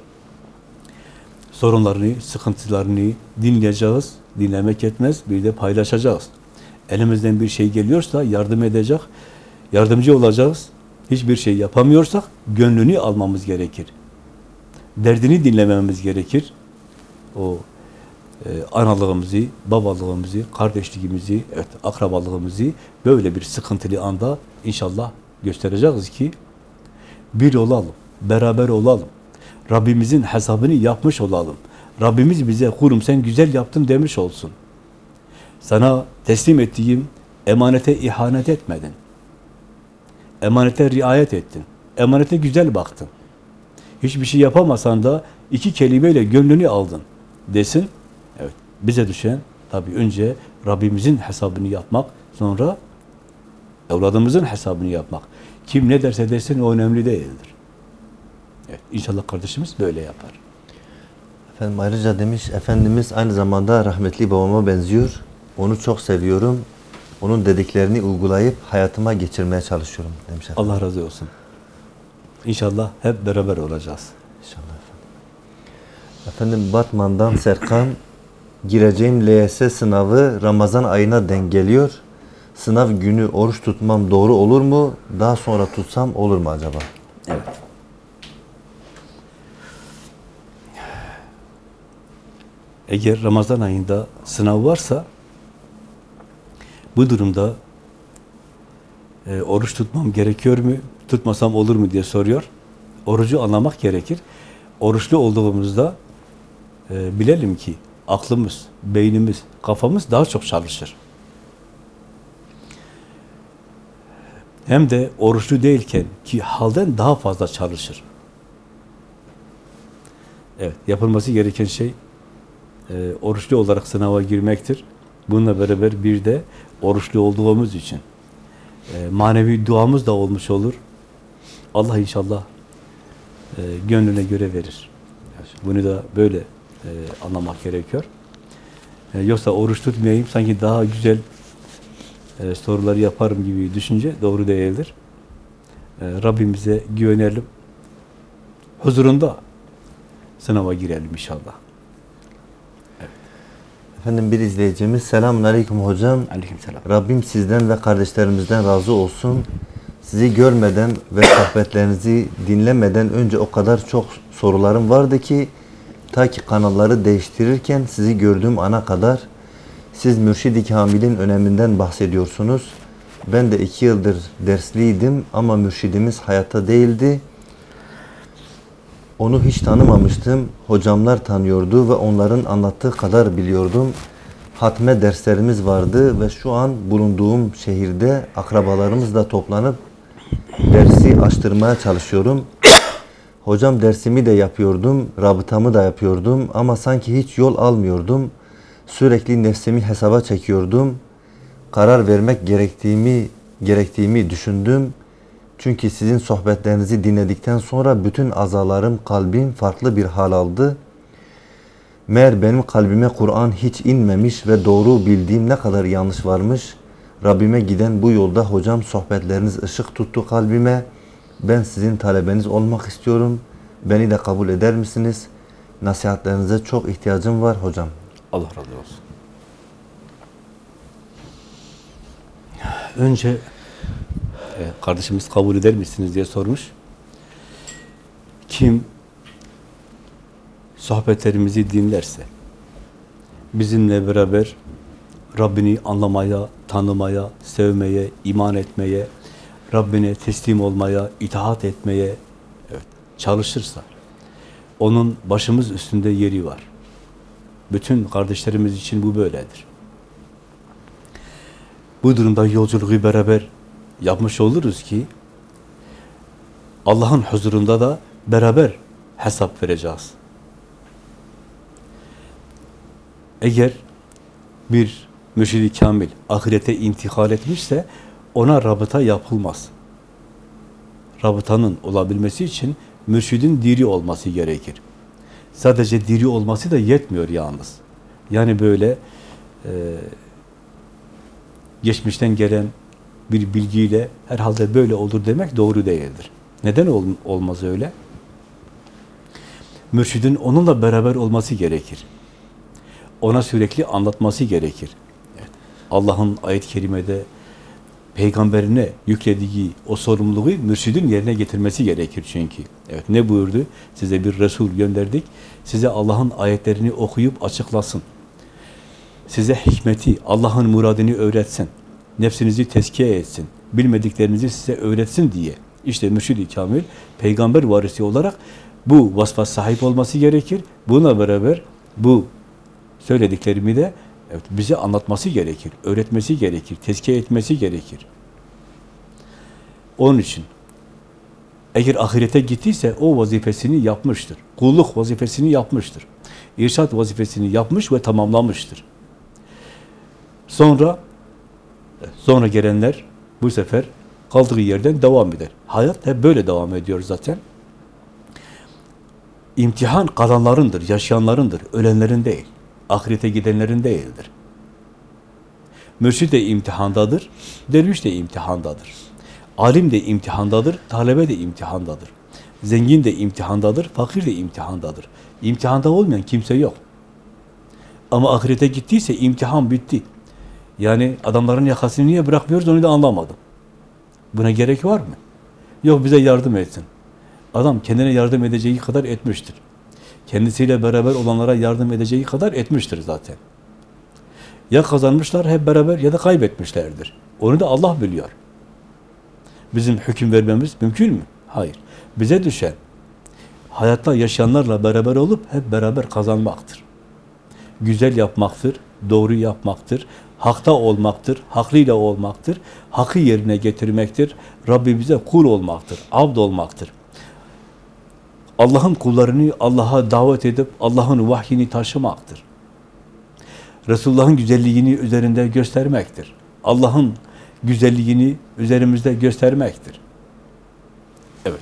sorunlarını, sıkıntılarını dinleyeceğiz, dinlemek yetmez, bir de paylaşacağız. Elimizden bir şey geliyorsa yardım edecek, yardımcı olacağız. Hiçbir şey yapamıyorsak gönlünü almamız gerekir. Derdini dinlememiz gerekir. O e, analığımızı, babalığımızı, kardeşliğimizi, evet, akrabalığımızı böyle bir sıkıntılı anda inşallah göstereceğiz ki bir olalım, beraber olalım. Rabbimizin hesabını yapmış olalım. Rabbimiz bize kurum sen güzel yaptın demiş olsun. Sana teslim ettiğim emanete ihanet etmedin. Emanete riayet ettin. Emanete güzel baktın. Hiçbir şey yapamasan da iki kelimeyle gönlünü aldın desin. Evet, bize düşen tabii önce Rabbimizin hesabını yapmak, sonra evladımızın hesabını yapmak. Kim ne derse desin o önemli değildir. Evet, inşallah kardeşimiz böyle yapar. Efendim ayrıca demiş Efendimiz aynı zamanda rahmetli babama benziyor. Onu çok seviyorum. Onun dediklerini uygulayıp hayatıma geçirmeye çalışıyorum demiş efendim. Allah razı olsun. İnşallah hep beraber olacağız. İnşallah efendim. Efendim Batman'dan Serkan gireceğim LYS sınavı Ramazan ayına denk geliyor. Sınav günü oruç tutmam doğru olur mu? Daha sonra tutsam olur mu acaba? Evet. Eğer Ramazan ayında sınav varsa bu durumda e, oruç tutmam gerekiyor mu, tutmasam olur mu diye soruyor. Orucu anlamak gerekir. Oruçlu olduğumuzda e, bilelim ki aklımız, beynimiz, kafamız daha çok çalışır. Hem de oruçlu değilken ki halden daha fazla çalışır. Evet, yapılması gereken şey e, oruçlu olarak sınava girmektir. Bununla beraber bir de oruçlu olduğumuz için e, manevi duamız da olmuş olur. Allah inşallah e, gönlüne göre verir. Bunu da böyle anlamak gerekiyor. Yoksa oruç tutmayayım, sanki daha güzel e, soruları yaparım gibi düşünce doğru değildir. E, Rabbimize güvenelim. Huzurunda sınava girelim inşallah. Efendim bir izleyicimiz selamun aleyküm hocam. Aleykümselam. Rabbim sizden ve kardeşlerimizden razı olsun. Sizi görmeden ve sohbetlerinizi dinlemeden önce o kadar çok sorularım vardı ki ta ki kanalları değiştirirken sizi gördüğüm ana kadar siz Mürşid-i Kamil'in öneminden bahsediyorsunuz. Ben de iki yıldır dersliydim ama mürşidimiz hayatta değildi. Onu hiç tanımamıştım. Hocamlar tanıyordu ve onların anlattığı kadar biliyordum. Hatme derslerimiz vardı ve şu an bulunduğum şehirde akrabalarımızla toplanıp dersi açtırmaya çalışıyorum. Hocam dersimi de yapıyordum, rabıtamı da yapıyordum ama sanki hiç yol almıyordum. Sürekli nefsimi hesaba çekiyordum. Karar vermek gerektiğimi gerektiğimi düşündüm. Çünkü sizin sohbetlerinizi dinledikten sonra bütün azalarım, kalbim farklı bir hal aldı. Meğer benim kalbime Kur'an hiç inmemiş ve doğru bildiğim ne kadar yanlış varmış. Rabbime giden bu yolda hocam sohbetleriniz ışık tuttu kalbime. Ben sizin talebeniz olmak istiyorum. Beni de kabul eder misiniz? Nasihatlerinize çok ihtiyacım var hocam. Allah razı olsun. Önce kardeşimiz kabul eder misiniz diye sormuş. Kim sohbetlerimizi dinlerse, bizimle beraber Rabbini anlamaya, tanımaya, sevmeye, iman etmeye, Rabbine teslim olmaya, itaat etmeye evet, çalışırsa, onun başımız üstünde yeri var. Bütün kardeşlerimiz için bu böyledir. Bu durumda yolculuğu beraber yapmış oluruz ki Allah'ın huzurunda da beraber hesap vereceğiz. Eğer bir mürşidi kamil ahirete intikal etmişse ona rabıta yapılmaz. Rabıtanın olabilmesi için mürşidin diri olması gerekir. Sadece diri olması da yetmiyor yalnız. Yani böyle e, geçmişten gelen bir bilgiyle herhalde böyle olur demek doğru değildir. Neden ol, olmaz öyle? Mürşidin onunla beraber olması gerekir. Ona sürekli anlatması gerekir. Evet. Allah'ın ayet-i kerimede peygamberine yüklediği o sorumluluğu mürşidin yerine getirmesi gerekir çünkü. Evet ne buyurdu? Size bir Resul gönderdik. Size Allah'ın ayetlerini okuyup açıklasın. Size hikmeti, Allah'ın muradını öğretsin. Nefsinizi tezkiye etsin. Bilmediklerinizi size öğretsin diye. İşte mürşid-i kamil, peygamber varisi olarak bu vasfa sahip olması gerekir. Buna beraber bu söylediklerimi de evet, bize anlatması gerekir, öğretmesi gerekir, tezkiye etmesi gerekir. Onun için eğer ahirete gittiyse o vazifesini yapmıştır. Kulluk vazifesini yapmıştır. İrşad vazifesini yapmış ve tamamlamıştır. Sonra sonra gelenler bu sefer kaldığı yerden devam eder. Hayat hep böyle devam ediyor zaten. İmtihan kalanlarındır, yaşayanlarındır, ölenlerin değil. Ahirete gidenlerin değildir. Mürşid de imtihandadır, derviş de imtihandadır. Alim de imtihandadır, talebe de imtihandadır. Zengin de imtihandadır, fakir de imtihandadır. İmtihanda olmayan kimse yok. Ama ahirete gittiyse imtihan bitti. Yani adamların yakasını niye bırakmıyoruz onu da anlamadım. Buna gerek var mı? Yok bize yardım etsin. Adam kendine yardım edeceği kadar etmiştir. Kendisiyle beraber olanlara yardım edeceği kadar etmiştir zaten. Ya kazanmışlar hep beraber ya da kaybetmişlerdir. Onu da Allah biliyor. Bizim hüküm vermemiz mümkün mü? Hayır. Bize düşen hayatta yaşayanlarla beraber olup hep beraber kazanmaktır. Güzel yapmaktır, doğru yapmaktır, hakta olmaktır, haklıyla olmaktır, hakkı yerine getirmektir, Rabbimize kul olmaktır, abd olmaktır. Allah'ın kullarını Allah'a davet edip Allah'ın vahyini taşımaktır. Resulullah'ın güzelliğini üzerinde göstermektir. Allah'ın güzelliğini üzerimizde göstermektir. Evet.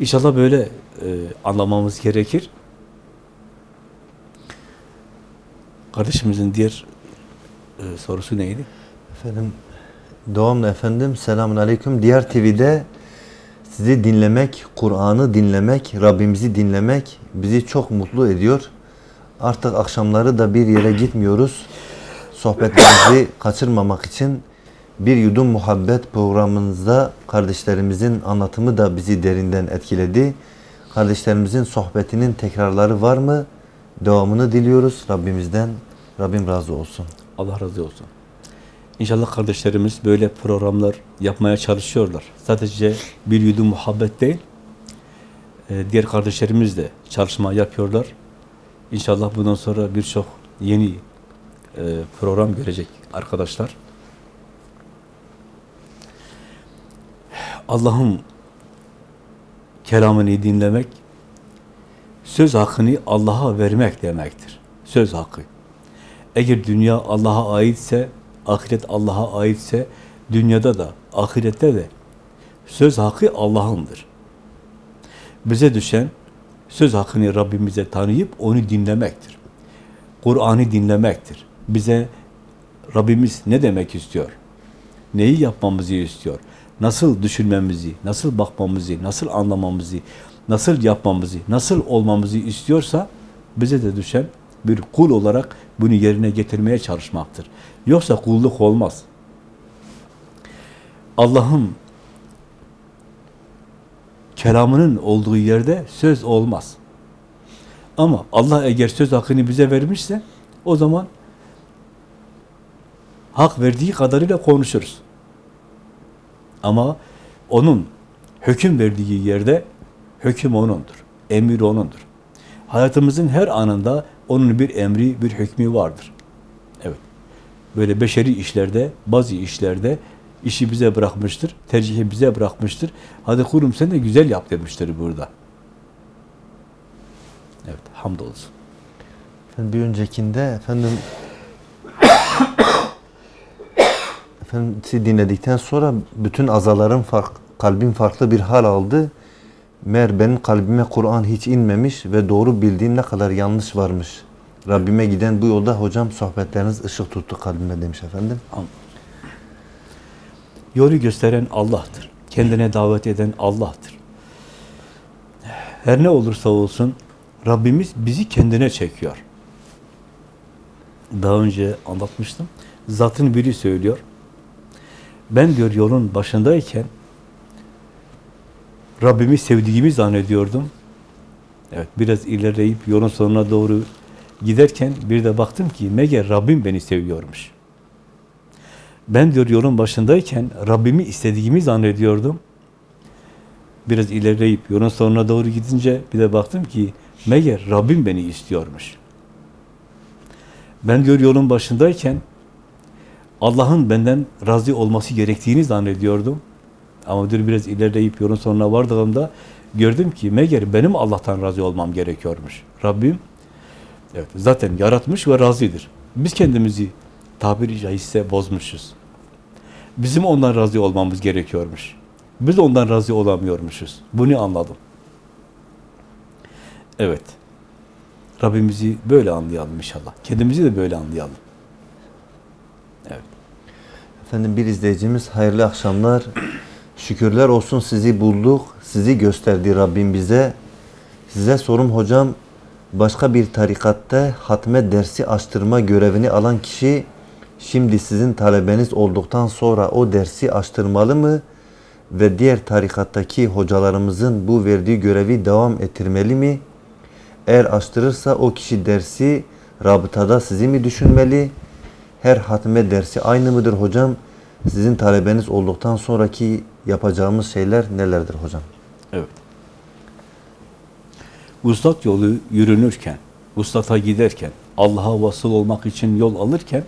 İnşallah böyle e, anlamamız gerekir. Kardeşimizin diğer e, sorusu neydi? Efendim, Doğumla efendim, selamun aleyküm. Diğer TV'de sizi dinlemek, Kur'an'ı dinlemek, Rabbimizi dinlemek bizi çok mutlu ediyor. Artık akşamları da bir yere gitmiyoruz. Sohbetlerimizi kaçırmamak için bir yudum muhabbet programınızda kardeşlerimizin anlatımı da bizi derinden etkiledi. Kardeşlerimizin sohbetinin tekrarları var mı? Devamını diliyoruz Rabbimizden. Rabbim razı olsun. Allah razı olsun. İnşallah kardeşlerimiz böyle programlar yapmaya çalışıyorlar. Sadece bir yudum muhabbet değil, e, diğer kardeşlerimiz de çalışma yapıyorlar. İnşallah bundan sonra birçok yeni e, program görecek arkadaşlar. Allah'ın kelamını dinlemek, söz hakkını Allah'a vermek demektir. Söz hakkı. Eğer dünya Allah'a aitse, ahiret Allah'a aitse, dünyada da, ahirette de söz hakkı Allah'ındır. Bize düşen söz hakkını Rabbimize tanıyıp onu dinlemektir. Kur'an'ı dinlemektir. Bize Rabbimiz ne demek istiyor? Neyi yapmamızı istiyor? Nasıl düşünmemizi, nasıl bakmamızı, nasıl anlamamızı, nasıl yapmamızı, nasıl olmamızı istiyorsa bize de düşen bir kul olarak bunu yerine getirmeye çalışmaktır. Yoksa kulluk olmaz. Allah'ın kelamının olduğu yerde söz olmaz. Ama Allah eğer söz hakkını bize vermişse o zaman hak verdiği kadarıyla konuşuruz. Ama onun hüküm verdiği yerde hüküm onundur. Emir onundur. Hayatımızın her anında onun bir emri, bir hükmü vardır. Evet. Böyle beşeri işlerde, bazı işlerde işi bize bırakmıştır, tercihi bize bırakmıştır. Hadi kurum sen de güzel yap demiştir burada. Evet, hamdolsun. Bir öncekinde efendim efendim sizi dinledikten sonra bütün azalarım fark, kalbim farklı bir hal aldı. Meğer benim kalbime Kur'an hiç inmemiş ve doğru bildiğim ne kadar yanlış varmış. Rabbime giden bu yolda hocam sohbetleriniz ışık tuttu kalbime demiş efendim. Yolu gösteren Allah'tır. Kendine davet eden Allah'tır. Her ne olursa olsun Rabbimiz bizi kendine çekiyor. Daha önce anlatmıştım. Zatın biri söylüyor. Ben diyor yolun başındayken Rabbimi sevdiğimi zannediyordum. Evet, biraz ilerleyip yolun sonuna doğru giderken bir de baktım ki meğer Rabbim beni seviyormuş. Ben diyor yolun başındayken Rabbimi istediğimi zannediyordum. Biraz ilerleyip yolun sonuna doğru gidince bir de baktım ki meğer Rabbim beni istiyormuş. Ben diyor yolun başındayken Allah'ın benden razı olması gerektiğini zannediyordum. Ama diyor biraz ilerleyip yolun sonuna vardığımda gördüm ki meğer benim Allah'tan razı olmam gerekiyormuş. Rabbim evet, zaten yaratmış ve razıdır. Biz kendimizi tabiri caizse bozmuşuz. Bizim ondan razı olmamız gerekiyormuş. Biz ondan razı olamıyormuşuz. Bunu anladım. Evet. Rabbimizi böyle anlayalım inşallah. Kendimizi de böyle anlayalım. Efendim bir izleyicimiz hayırlı akşamlar. Şükürler olsun sizi bulduk. Sizi gösterdi Rabbim bize. Size sorum hocam başka bir tarikatta hatme dersi açtırma görevini alan kişi şimdi sizin talebeniz olduktan sonra o dersi açtırmalı mı? Ve diğer tarikattaki hocalarımızın bu verdiği görevi devam ettirmeli mi? Eğer açtırırsa o kişi dersi rabıtada sizi mi düşünmeli? Her hatme dersi aynı mıdır hocam? Sizin talebeniz olduktan sonraki yapacağımız şeyler nelerdir hocam? Evet. Vuslat yolu yürünürken, vuslata giderken, Allah'a vasıl olmak için yol alırken,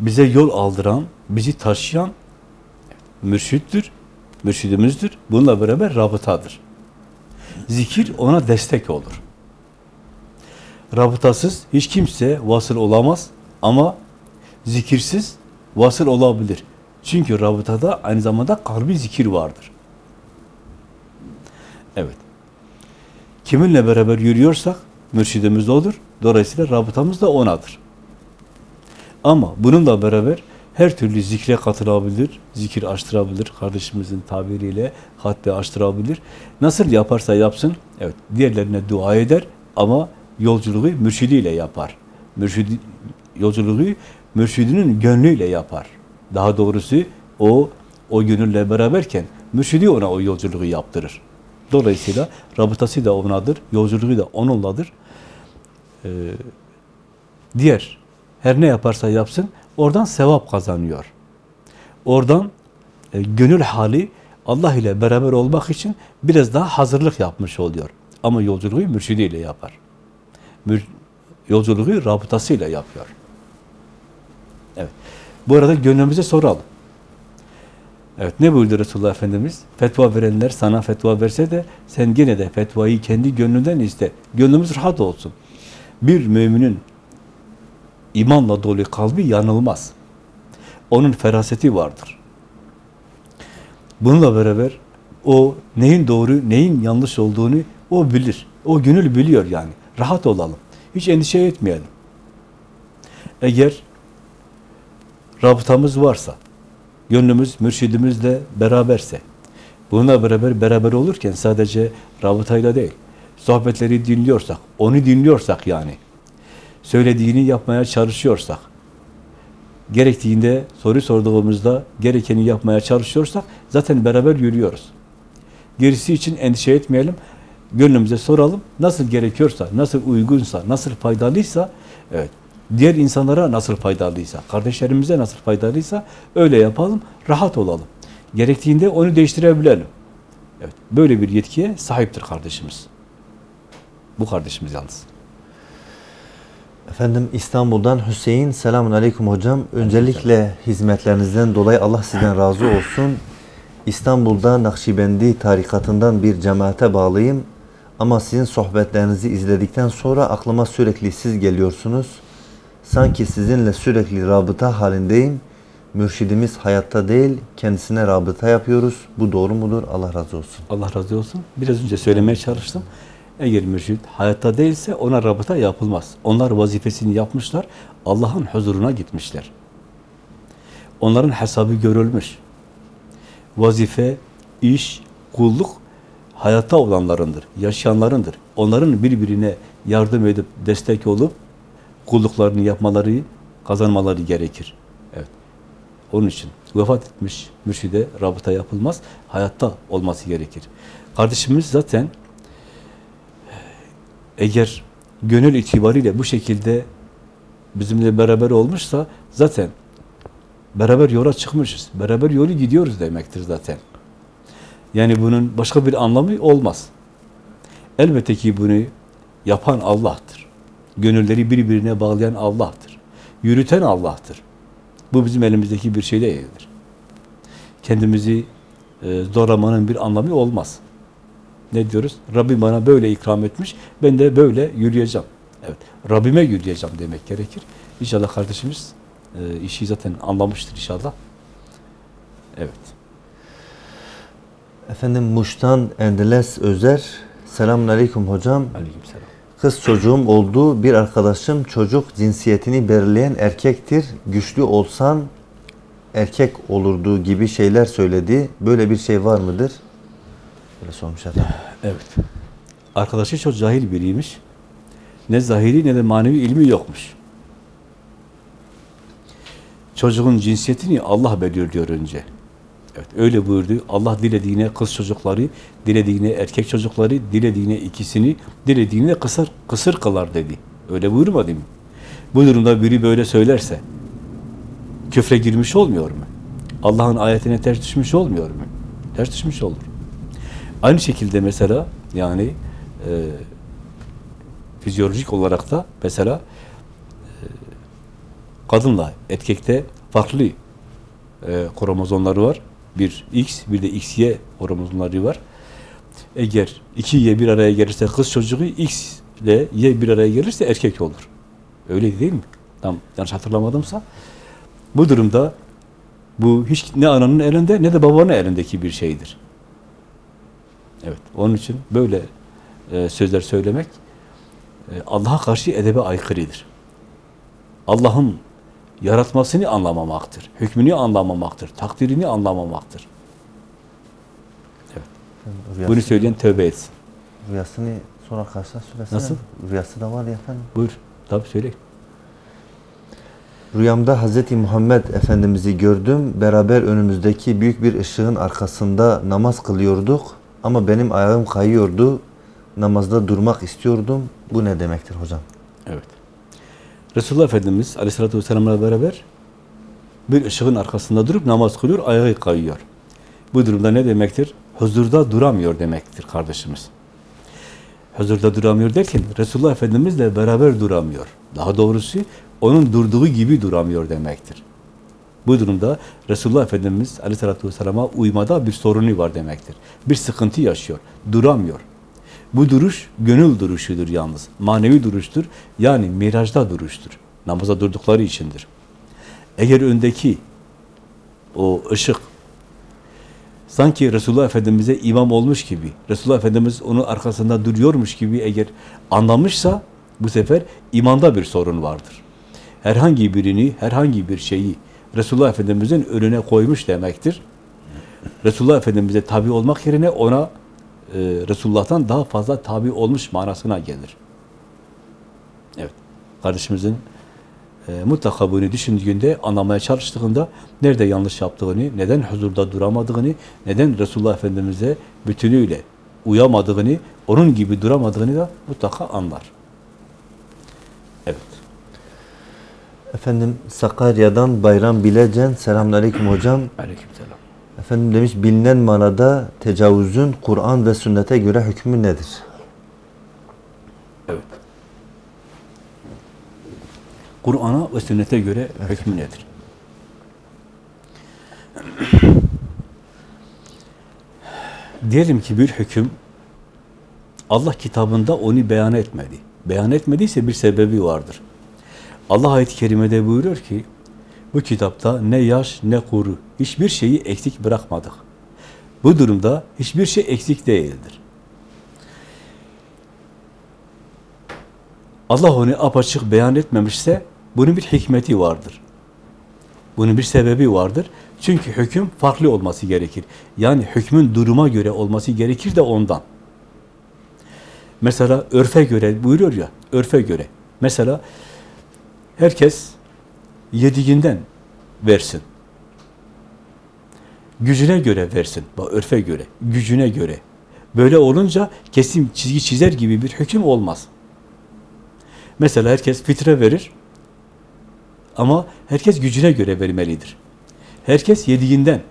bize yol aldıran, bizi taşıyan mürşittir, mürşidimizdir. Bununla beraber rabıtadır. Zikir ona destek olur. Rabıtasız hiç kimse vasıl olamaz ama zikirsiz vasıl olabilir. Çünkü rabıtada aynı zamanda kalbi zikir vardır. Evet. Kiminle beraber yürüyorsak mürşidimiz odur. Dolayısıyla rabıtamız da onadır. Ama bununla beraber her türlü zikre katılabilir, zikir açtırabilir, kardeşimizin tabiriyle hatta açtırabilir. Nasıl yaparsa yapsın, evet diğerlerine dua eder ama yolculuğu mürşidiyle yapar. Mürşidi, yolculuğu mürşidinin gönlüyle yapar. Daha doğrusu o, o gönülle beraberken mürşidi ona o yolculuğu yaptırır. Dolayısıyla rabıtası da onadır, yolculuğu da onunladır. Ee, diğer her ne yaparsa yapsın oradan sevap kazanıyor. Oradan e, gönül hali Allah ile beraber olmak için biraz daha hazırlık yapmış oluyor. Ama yolculuğu mürşidiyle yapar. Yolculuğu rabıtasıyla yapıyor. Evet. Bu arada gönlümüze soralım. Evet ne buyurdu Resulullah Efendimiz? Fetva verenler sana fetva verse de sen gene de fetvayı kendi gönlünden iste. Gönlümüz rahat olsun. Bir müminin imanla dolu kalbi yanılmaz. Onun feraseti vardır. Bununla beraber o neyin doğru, neyin yanlış olduğunu o bilir. O gönül biliyor yani. Rahat olalım. Hiç endişe etmeyelim. Eğer rabıtamız varsa, gönlümüz mürşidimizle beraberse, bununla beraber beraber olurken sadece rabıtayla değil, sohbetleri dinliyorsak, onu dinliyorsak yani, söylediğini yapmaya çalışıyorsak, gerektiğinde soru sorduğumuzda gerekeni yapmaya çalışıyorsak zaten beraber yürüyoruz. Gerisi için endişe etmeyelim. Gönlümüze soralım. Nasıl gerekiyorsa, nasıl uygunsa, nasıl faydalıysa, evet, diğer insanlara nasıl faydalıysa, kardeşlerimize nasıl faydalıysa öyle yapalım, rahat olalım. Gerektiğinde onu değiştirebilelim. Evet, böyle bir yetkiye sahiptir kardeşimiz. Bu kardeşimiz yalnız. Efendim İstanbul'dan Hüseyin. Selamun Aleyküm hocam. Öncelikle hizmetlerinizden dolayı Allah sizden razı olsun. İstanbul'da Nakşibendi tarikatından bir cemaate bağlıyım. Ama sizin sohbetlerinizi izledikten sonra aklıma sürekli siz geliyorsunuz. Sanki sizinle sürekli rabıta halindeyim. Mürşidimiz hayatta değil, kendisine rabıta yapıyoruz. Bu doğru mudur? Allah razı olsun. Allah razı olsun. Biraz önce söylemeye çalıştım. Eğer mürşid hayatta değilse ona rabıta yapılmaz. Onlar vazifesini yapmışlar. Allah'ın huzuruna gitmişler. Onların hesabı görülmüş. Vazife, iş, kulluk hayatta olanlarındır, yaşayanlarındır. Onların birbirine yardım edip destek olup kulluklarını yapmaları, kazanmaları gerekir. Evet. Onun için vefat etmiş mürşide rabıta yapılmaz, hayatta olması gerekir. Kardeşimiz zaten eğer gönül itibariyle bu şekilde bizimle beraber olmuşsa zaten beraber yola çıkmışız. Beraber yolu gidiyoruz demektir zaten. Yani bunun başka bir anlamı olmaz. Elbette ki bunu yapan Allah'tır. Gönülleri birbirine bağlayan Allah'tır. Yürüten Allah'tır. Bu bizim elimizdeki bir şey değildir. Kendimizi e, zorlamanın bir anlamı olmaz. Ne diyoruz? Rabbim bana böyle ikram etmiş, ben de böyle yürüyeceğim. Evet, Rabbime yürüyeceğim demek gerekir. İnşallah kardeşimiz e, işi zaten anlamıştır inşallah. Evet. Efendim Muş'tan Endeles Özer. Selamünaleyküm hocam. Aleykümselam. Kız çocuğum oldu. Bir arkadaşım çocuk cinsiyetini belirleyen erkektir. Güçlü olsan erkek olurdu gibi şeyler söyledi. Böyle bir şey var mıdır? Böyle sormuş efendim. Evet. Arkadaşı çok cahil biriymiş. Ne zahiri ne de manevi ilmi yokmuş. Çocuğun cinsiyetini Allah belirliyor önce. Evet, öyle buyurdu. Allah dilediğine kız çocukları, dilediğine erkek çocukları, dilediğine ikisini, dilediğine kısır, kısır kılar dedi. Öyle buyurmadı mı? Bu durumda biri böyle söylerse küfre girmiş olmuyor mu? Allah'ın ayetine ters düşmüş olmuyor mu? Ters düşmüş olur. Aynı şekilde mesela yani e, fizyolojik olarak da mesela e, kadınla erkekte farklı e, kromozomları var. Bir X, bir de XY kromozomları var. Eğer iki Y bir araya gelirse kız çocuğu, X ile Y bir araya gelirse erkek olur. Öyle değil mi? Tam yanlış hatırlamadımsa. Bu durumda bu hiç ne ananın elinde ne de babanın elindeki bir şeydir. Evet, onun için böyle e, sözler söylemek e, Allah'a karşı edebe aykırıdır. Allah'ın yaratmasını anlamamaktır, hükmünü anlamamaktır, takdirini anlamamaktır. Rüyası, Bunu söyleyen tövbe etsin. Rüyasını sonra arkadaşlar söylesene. Nasıl? Rüyası da var ya efendim. Buyur, tabii söyle. Rüyamda Hz. Muhammed Efendimiz'i gördüm. Beraber önümüzdeki büyük bir ışığın arkasında namaz kılıyorduk. Ama benim ayağım kayıyordu. Namazda durmak istiyordum. Bu ne demektir hocam? Evet. Resulullah Efendimiz Aleyhisselatü Vesselam'la beraber bir ışığın arkasında durup namaz kılıyor, ayağı kayıyor. Bu durumda ne demektir? Huzurda duramıyor demektir kardeşimiz. Huzurda duramıyor derken Resulullah Efendimizle beraber duramıyor. Daha doğrusu onun durduğu gibi duramıyor demektir. Bu durumda Resulullah Efendimiz Aleyhisselatü Vesselam'a uymada bir sorunu var demektir. Bir sıkıntı yaşıyor, duramıyor. Bu duruş gönül duruşudur yalnız. Manevi duruştur. Yani mirajda duruştur. Namaza durdukları içindir. Eğer öndeki o ışık sanki Resulullah Efendimiz'e imam olmuş gibi, Resulullah Efendimiz onun arkasında duruyormuş gibi eğer anlamışsa bu sefer imanda bir sorun vardır. Herhangi birini, herhangi bir şeyi Resulullah Efendimiz'in önüne koymuş demektir. Resulullah Efendimiz'e tabi olmak yerine ona Resulullah'tan daha fazla tabi olmuş manasına gelir. Evet. Kardeşimizin e, mutlaka bunu düşündüğünde, anlamaya çalıştığında nerede yanlış yaptığını, neden huzurda duramadığını, neden Resulullah Efendimiz'e bütünüyle uyamadığını, onun gibi duramadığını da mutlaka anlar. Evet. Efendim Sakarya'dan Bayram Bilecen. Selamünaleyküm hocam. Aleykümselam. Efendim demiş bilinen manada tecavüzün Kur'an ve sünnete göre hükmü nedir? Evet. Kur'an'a ve sünnete göre hükmü nedir? Diyelim ki bir hüküm Allah kitabında onu beyan etmedi. Beyan etmediyse bir sebebi vardır. Allah ayet-i kerimede buyuruyor ki bu kitapta ne yaş ne kuru hiçbir şeyi eksik bırakmadık. Bu durumda hiçbir şey eksik değildir. Allah onu apaçık beyan etmemişse bunun bir hikmeti vardır. Bunun bir sebebi vardır. Çünkü hüküm farklı olması gerekir. Yani hükmün duruma göre olması gerekir de ondan. Mesela örfe göre buyuruyor ya, örfe göre. Mesela herkes yediğinden versin. Gücüne göre versin. Bak örfe göre, gücüne göre. Böyle olunca kesin çizgi çizer gibi bir hüküm olmaz. Mesela herkes fitre verir ama herkes gücüne göre vermelidir. Herkes yediğinden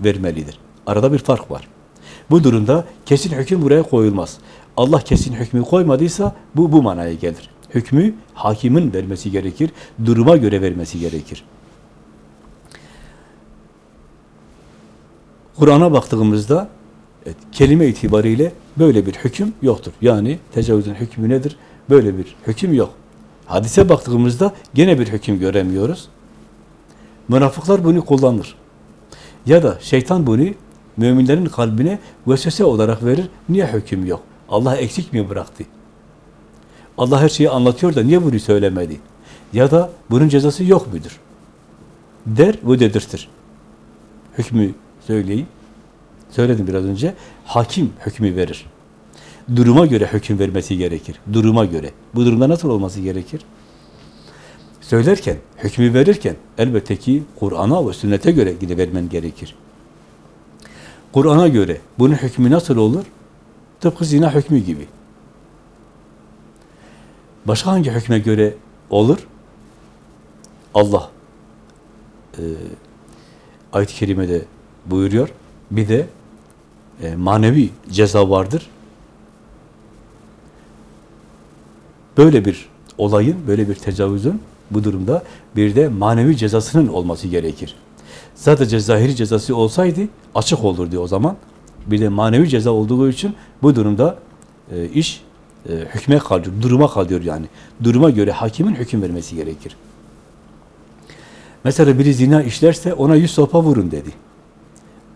vermelidir. Arada bir fark var. Bu durumda kesin hüküm buraya koyulmaz. Allah kesin hükmü koymadıysa bu bu manaya gelir. Hükmü hakimin vermesi gerekir, duruma göre vermesi gerekir. Kur'an'a baktığımızda evet, kelime itibariyle böyle bir hüküm yoktur. Yani tecavüzün hükmü nedir? Böyle bir hüküm yok. Hadise baktığımızda gene bir hüküm göremiyoruz. Münafıklar bunu kullanır. Ya da şeytan bunu müminlerin kalbine vesvese olarak verir. Niye hüküm yok? Allah eksik mi bıraktı? Allah her şeyi anlatıyor da niye bunu söylemedi? Ya da bunun cezası yok mudur? Der ve dedirtir. Hükmü söyleyeyim. Söyledim biraz önce. Hakim hükmü verir. Duruma göre hüküm vermesi gerekir. Duruma göre. Bu durumda nasıl olması gerekir? Söylerken, hükmü verirken elbette ki Kur'an'a ve sünnete göre gidivermen gerekir. Kur'an'a göre bunun hükmü nasıl olur? Tıpkı zina hükmü gibi. Başka hangi hükme göre olur? Allah e, ayet-i kerimede buyuruyor. Bir de e, manevi ceza vardır. Böyle bir olayın, böyle bir tecavüzün bu durumda bir de manevi cezasının olması gerekir. Sadece zahiri cezası olsaydı açık olurdu o zaman. Bir de manevi ceza olduğu için bu durumda e, iş e, hükme kalıyor, duruma kalıyor yani. Duruma göre hakimin hüküm vermesi gerekir. Mesela biri zina işlerse ona yüz sopa vurun dedi.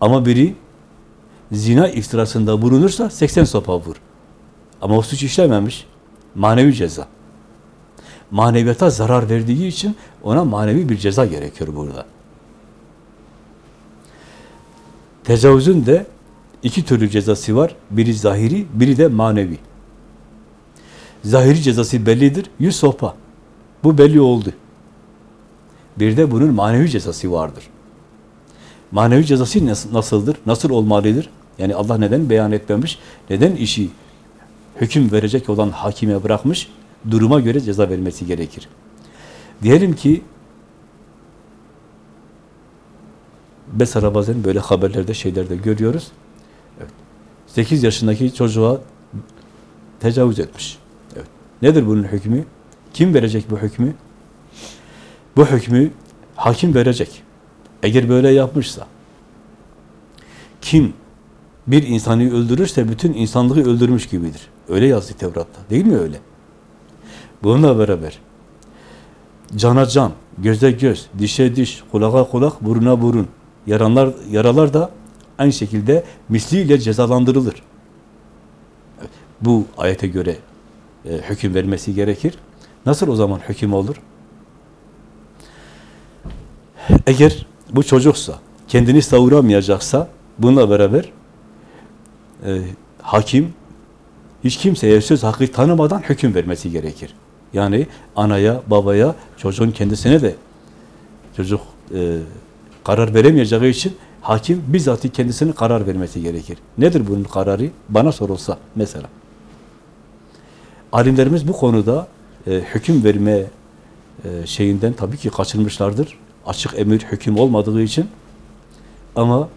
Ama biri zina iftirasında bulunursa 80 sopa vur. Ama o suç işlememiş. Manevi ceza. Maneviyata zarar verdiği için ona manevi bir ceza gerekiyor burada. Tecavüzün de iki türlü cezası var. Biri zahiri, biri de manevi. Zahiri cezası bellidir. Yüz sopa. Bu belli oldu. Bir de bunun manevi cezası vardır. Manevi cezası nasıldır? Nasıl olmalıdır? Yani Allah neden beyan etmemiş? Neden işi hüküm verecek olan hakime bırakmış? Duruma göre ceza vermesi gerekir. Diyelim ki mesela bazen böyle haberlerde, şeylerde görüyoruz. Evet. 8 yaşındaki çocuğa tecavüz etmiş. Nedir bunun hükmü? Kim verecek bu hükmü? Bu hükmü hakim verecek. Eğer böyle yapmışsa, kim bir insanı öldürürse bütün insanlığı öldürmüş gibidir. Öyle yazdı Tevrat'ta. Değil mi öyle? Bununla beraber cana can, göze göz, dişe diş, kulağa kulak, buruna burun. Yaralar, yaralar da aynı şekilde misliyle cezalandırılır. Bu ayete göre e, hüküm vermesi gerekir. Nasıl o zaman hüküm olur? Eğer bu çocuksa, kendini savuramayacaksa bununla beraber e, hakim hiç kimseye söz hakkı tanımadan hüküm vermesi gerekir. Yani anaya, babaya, çocuğun kendisine de çocuk e, karar veremeyeceği için hakim bizzat kendisinin karar vermesi gerekir. Nedir bunun kararı? Bana sorulsa mesela. Alimlerimiz bu konuda e, hüküm verme e, şeyinden tabii ki kaçırmışlardır. Açık emir hüküm olmadığı için ama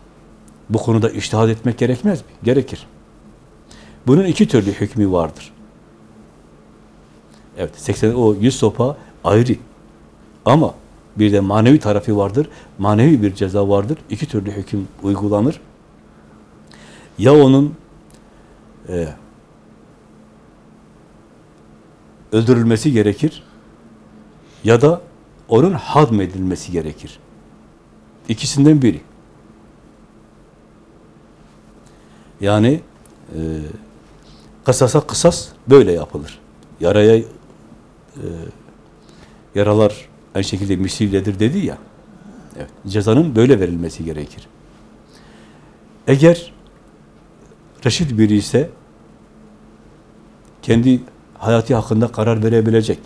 bu konuda iştihad etmek gerekmez mi? Gerekir. Bunun iki türlü hükmü vardır. Evet, 80 o 100 sopa ayrı. Ama bir de manevi tarafı vardır. Manevi bir ceza vardır. İki türlü hüküm uygulanır. Ya onun e, öldürülmesi gerekir ya da onun hadmedilmesi gerekir. İkisinden biri. Yani e, kısasa kısas böyle yapılır. Yaraya e, yaralar aynı şekilde misilledir dedi ya. Evet, cezanın böyle verilmesi gerekir. Eğer reşit biri ise kendi hayatı hakkında karar verebilecek.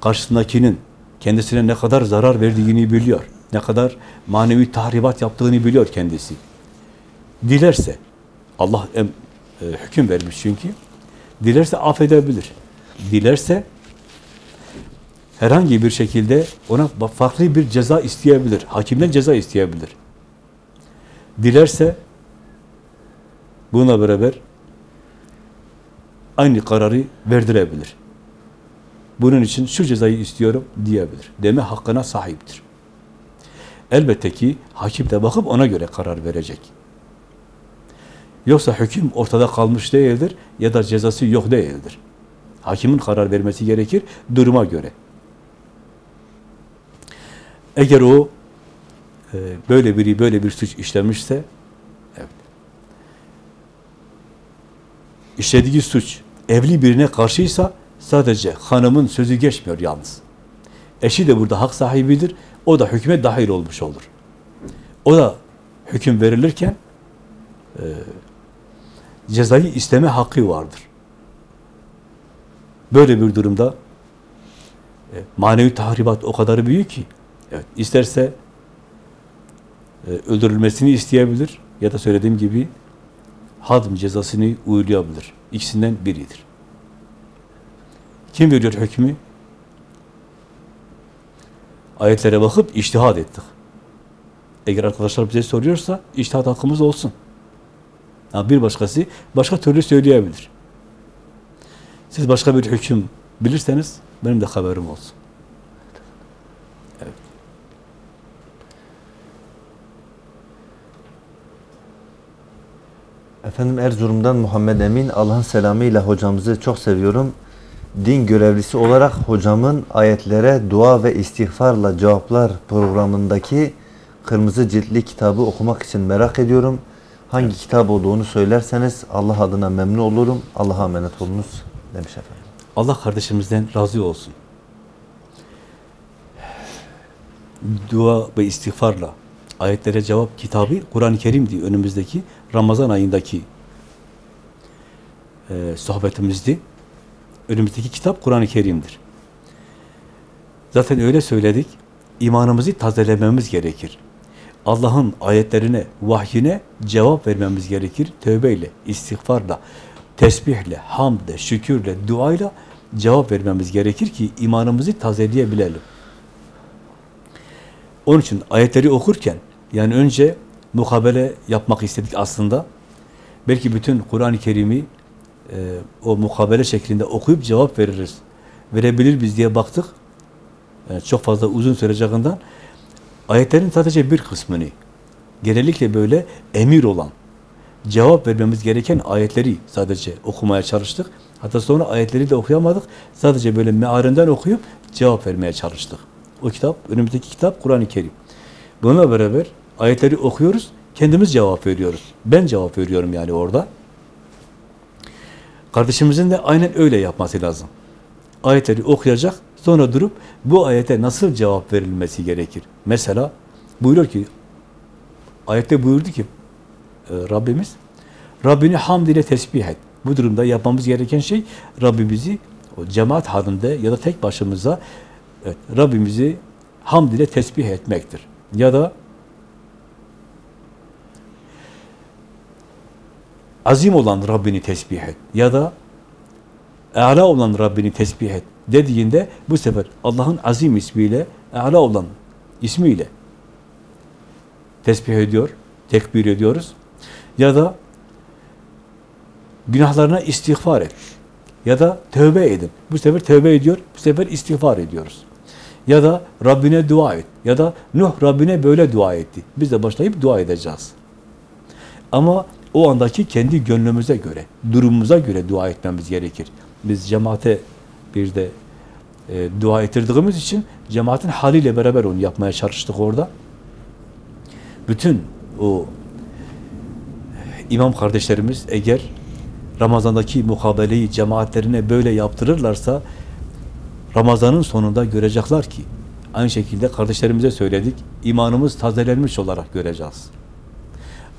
Karşısındakinin kendisine ne kadar zarar verdiğini biliyor. Ne kadar manevi tahribat yaptığını biliyor kendisi. Dilerse, Allah em, e, hüküm vermiş çünkü, dilerse affedebilir. Dilerse herhangi bir şekilde ona farklı bir ceza isteyebilir. Hakimden ceza isteyebilir. Dilerse buna beraber aynı kararı verdirebilir. Bunun için şu cezayı istiyorum diyebilir. Deme hakkına sahiptir. Elbette ki hakim de bakıp ona göre karar verecek. Yoksa hüküm ortada kalmış değildir ya da cezası yok değildir. Hakimin karar vermesi gerekir duruma göre. Eğer o e, böyle biri böyle bir suç işlemişse evet. işlediği suç evli birine karşıysa sadece hanımın sözü geçmiyor yalnız. Eşi de burada hak sahibidir. O da hükme dahil olmuş olur. O da hüküm verilirken e, cezayı isteme hakkı vardır. Böyle bir durumda e, manevi tahribat o kadar büyük ki evet, isterse e, öldürülmesini isteyebilir ya da söylediğim gibi hadım cezasını uygulayabilir. İkisinden biridir. Kim veriyor hükmü? Ayetlere bakıp iştihad ettik. Eğer arkadaşlar bize soruyorsa iştihad hakkımız olsun. Ha, bir başkası başka türlü söyleyebilir. Siz başka bir hüküm bilirseniz benim de haberim olsun. Efendim Erzurum'dan Muhammed Emin Allah'ın selamıyla hocamızı çok seviyorum. Din görevlisi olarak hocamın ayetlere dua ve istiğfarla cevaplar programındaki kırmızı ciltli kitabı okumak için merak ediyorum. Hangi kitap olduğunu söylerseniz Allah adına memnun olurum. Allah'a emanet olunuz demiş efendim. Allah kardeşimizden razı olsun. Dua ve istiğfarla ayetlere cevap kitabı Kur'an-ı Kerim'di önümüzdeki Ramazan ayındaki e, sohbetimizdi. Önümüzdeki kitap Kur'an-ı Kerim'dir. Zaten öyle söyledik. İmanımızı tazelememiz gerekir. Allah'ın ayetlerine, vahyine cevap vermemiz gerekir. Tövbeyle, istiğfarla, tesbihle, hamdle, şükürle, duayla cevap vermemiz gerekir ki imanımızı tazeleyebilelim. Onun için ayetleri okurken yani önce mukabele yapmak istedik aslında. Belki bütün Kur'an-ı Kerim'i e, o mukabele şeklinde okuyup cevap veririz. Verebilir biz diye baktık. Yani çok fazla uzun süreceğinden ayetlerin sadece bir kısmını genellikle böyle emir olan cevap vermemiz gereken ayetleri sadece okumaya çalıştık. Hatta sonra ayetleri de okuyamadık. Sadece böyle mealinden okuyup cevap vermeye çalıştık. O kitap, önümüzdeki kitap Kur'an-ı Kerim. Bununla beraber ayetleri okuyoruz, kendimiz cevap veriyoruz. Ben cevap veriyorum yani orada. Kardeşimizin de aynen öyle yapması lazım. Ayetleri okuyacak, sonra durup bu ayete nasıl cevap verilmesi gerekir? Mesela buyuruyor ki, ayette buyurdu ki e, Rabbimiz, Rabbini hamd ile tesbih et. Bu durumda yapmamız gereken şey Rabbimizi o cemaat halinde ya da tek başımıza evet, Rabbimizi hamd ile tesbih etmektir. Ya da azim olan Rabbini tesbih et. Ya da e'la olan Rabbini tesbih et dediğinde bu sefer Allah'ın azim ismiyle, e'la olan ismiyle tesbih ediyor, tekbir ediyoruz. Ya da günahlarına istiğfar et. Ya da tövbe edin. Bu sefer tövbe ediyor, bu sefer istiğfar ediyoruz. Ya da Rabbine dua et. Ya da Nuh Rabbine böyle dua etti. Biz de başlayıp dua edeceğiz. Ama o andaki kendi gönlümüze göre, durumumuza göre dua etmemiz gerekir. Biz cemaate bir de e, dua ettirdiğimiz için cemaatin haliyle beraber onu yapmaya çalıştık orada. Bütün o imam kardeşlerimiz eğer Ramazan'daki mukabeleyi cemaatlerine böyle yaptırırlarsa Ramazan'ın sonunda görecekler ki aynı şekilde kardeşlerimize söyledik imanımız tazelenmiş olarak göreceğiz.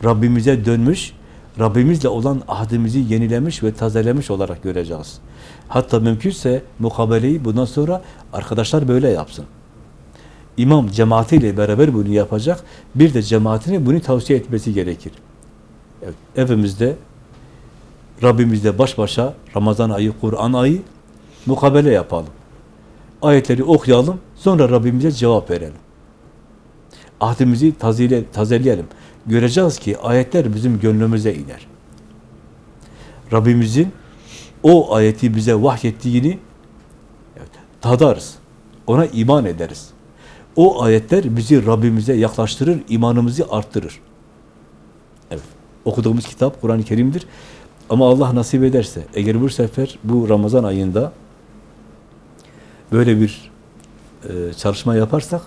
Rabbimize dönmüş, Rabbimizle olan ahdimizi yenilemiş ve tazelemiş olarak göreceğiz. Hatta mümkünse mukabeleyi bundan sonra arkadaşlar böyle yapsın. İmam cemaatiyle beraber bunu yapacak, bir de cemaatine bunu tavsiye etmesi gerekir. Evet, evimizde Rabbimizle baş başa Ramazan ayı, Kur'an ayı mukabele yapalım. Ayetleri okuyalım, sonra Rabbimize cevap verelim. Ahdimizi tazile, tazeleyelim. Göreceğiz ki ayetler bizim gönlümüze iner. Rabbimizin o ayeti bize vahyettiğini evet, tadarız. Ona iman ederiz. O ayetler bizi Rabbimize yaklaştırır, imanımızı arttırır. Evet. Okuduğumuz kitap Kur'an-ı Kerim'dir. Ama Allah nasip ederse, eğer bu sefer bu Ramazan ayında böyle bir e, çalışma yaparsak,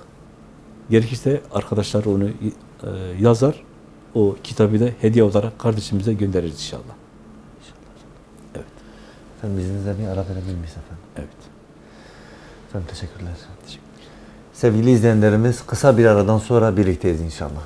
gerekirse arkadaşlar onu e, yazar, o kitabı da hediye olarak kardeşimize göndeririz inşallah. Efendim izninizle bir ara verebilir miyiz efendim? Evet. Efendim teşekkürler. Teşekkür Sevgili izleyenlerimiz kısa bir aradan sonra birlikteyiz inşallah.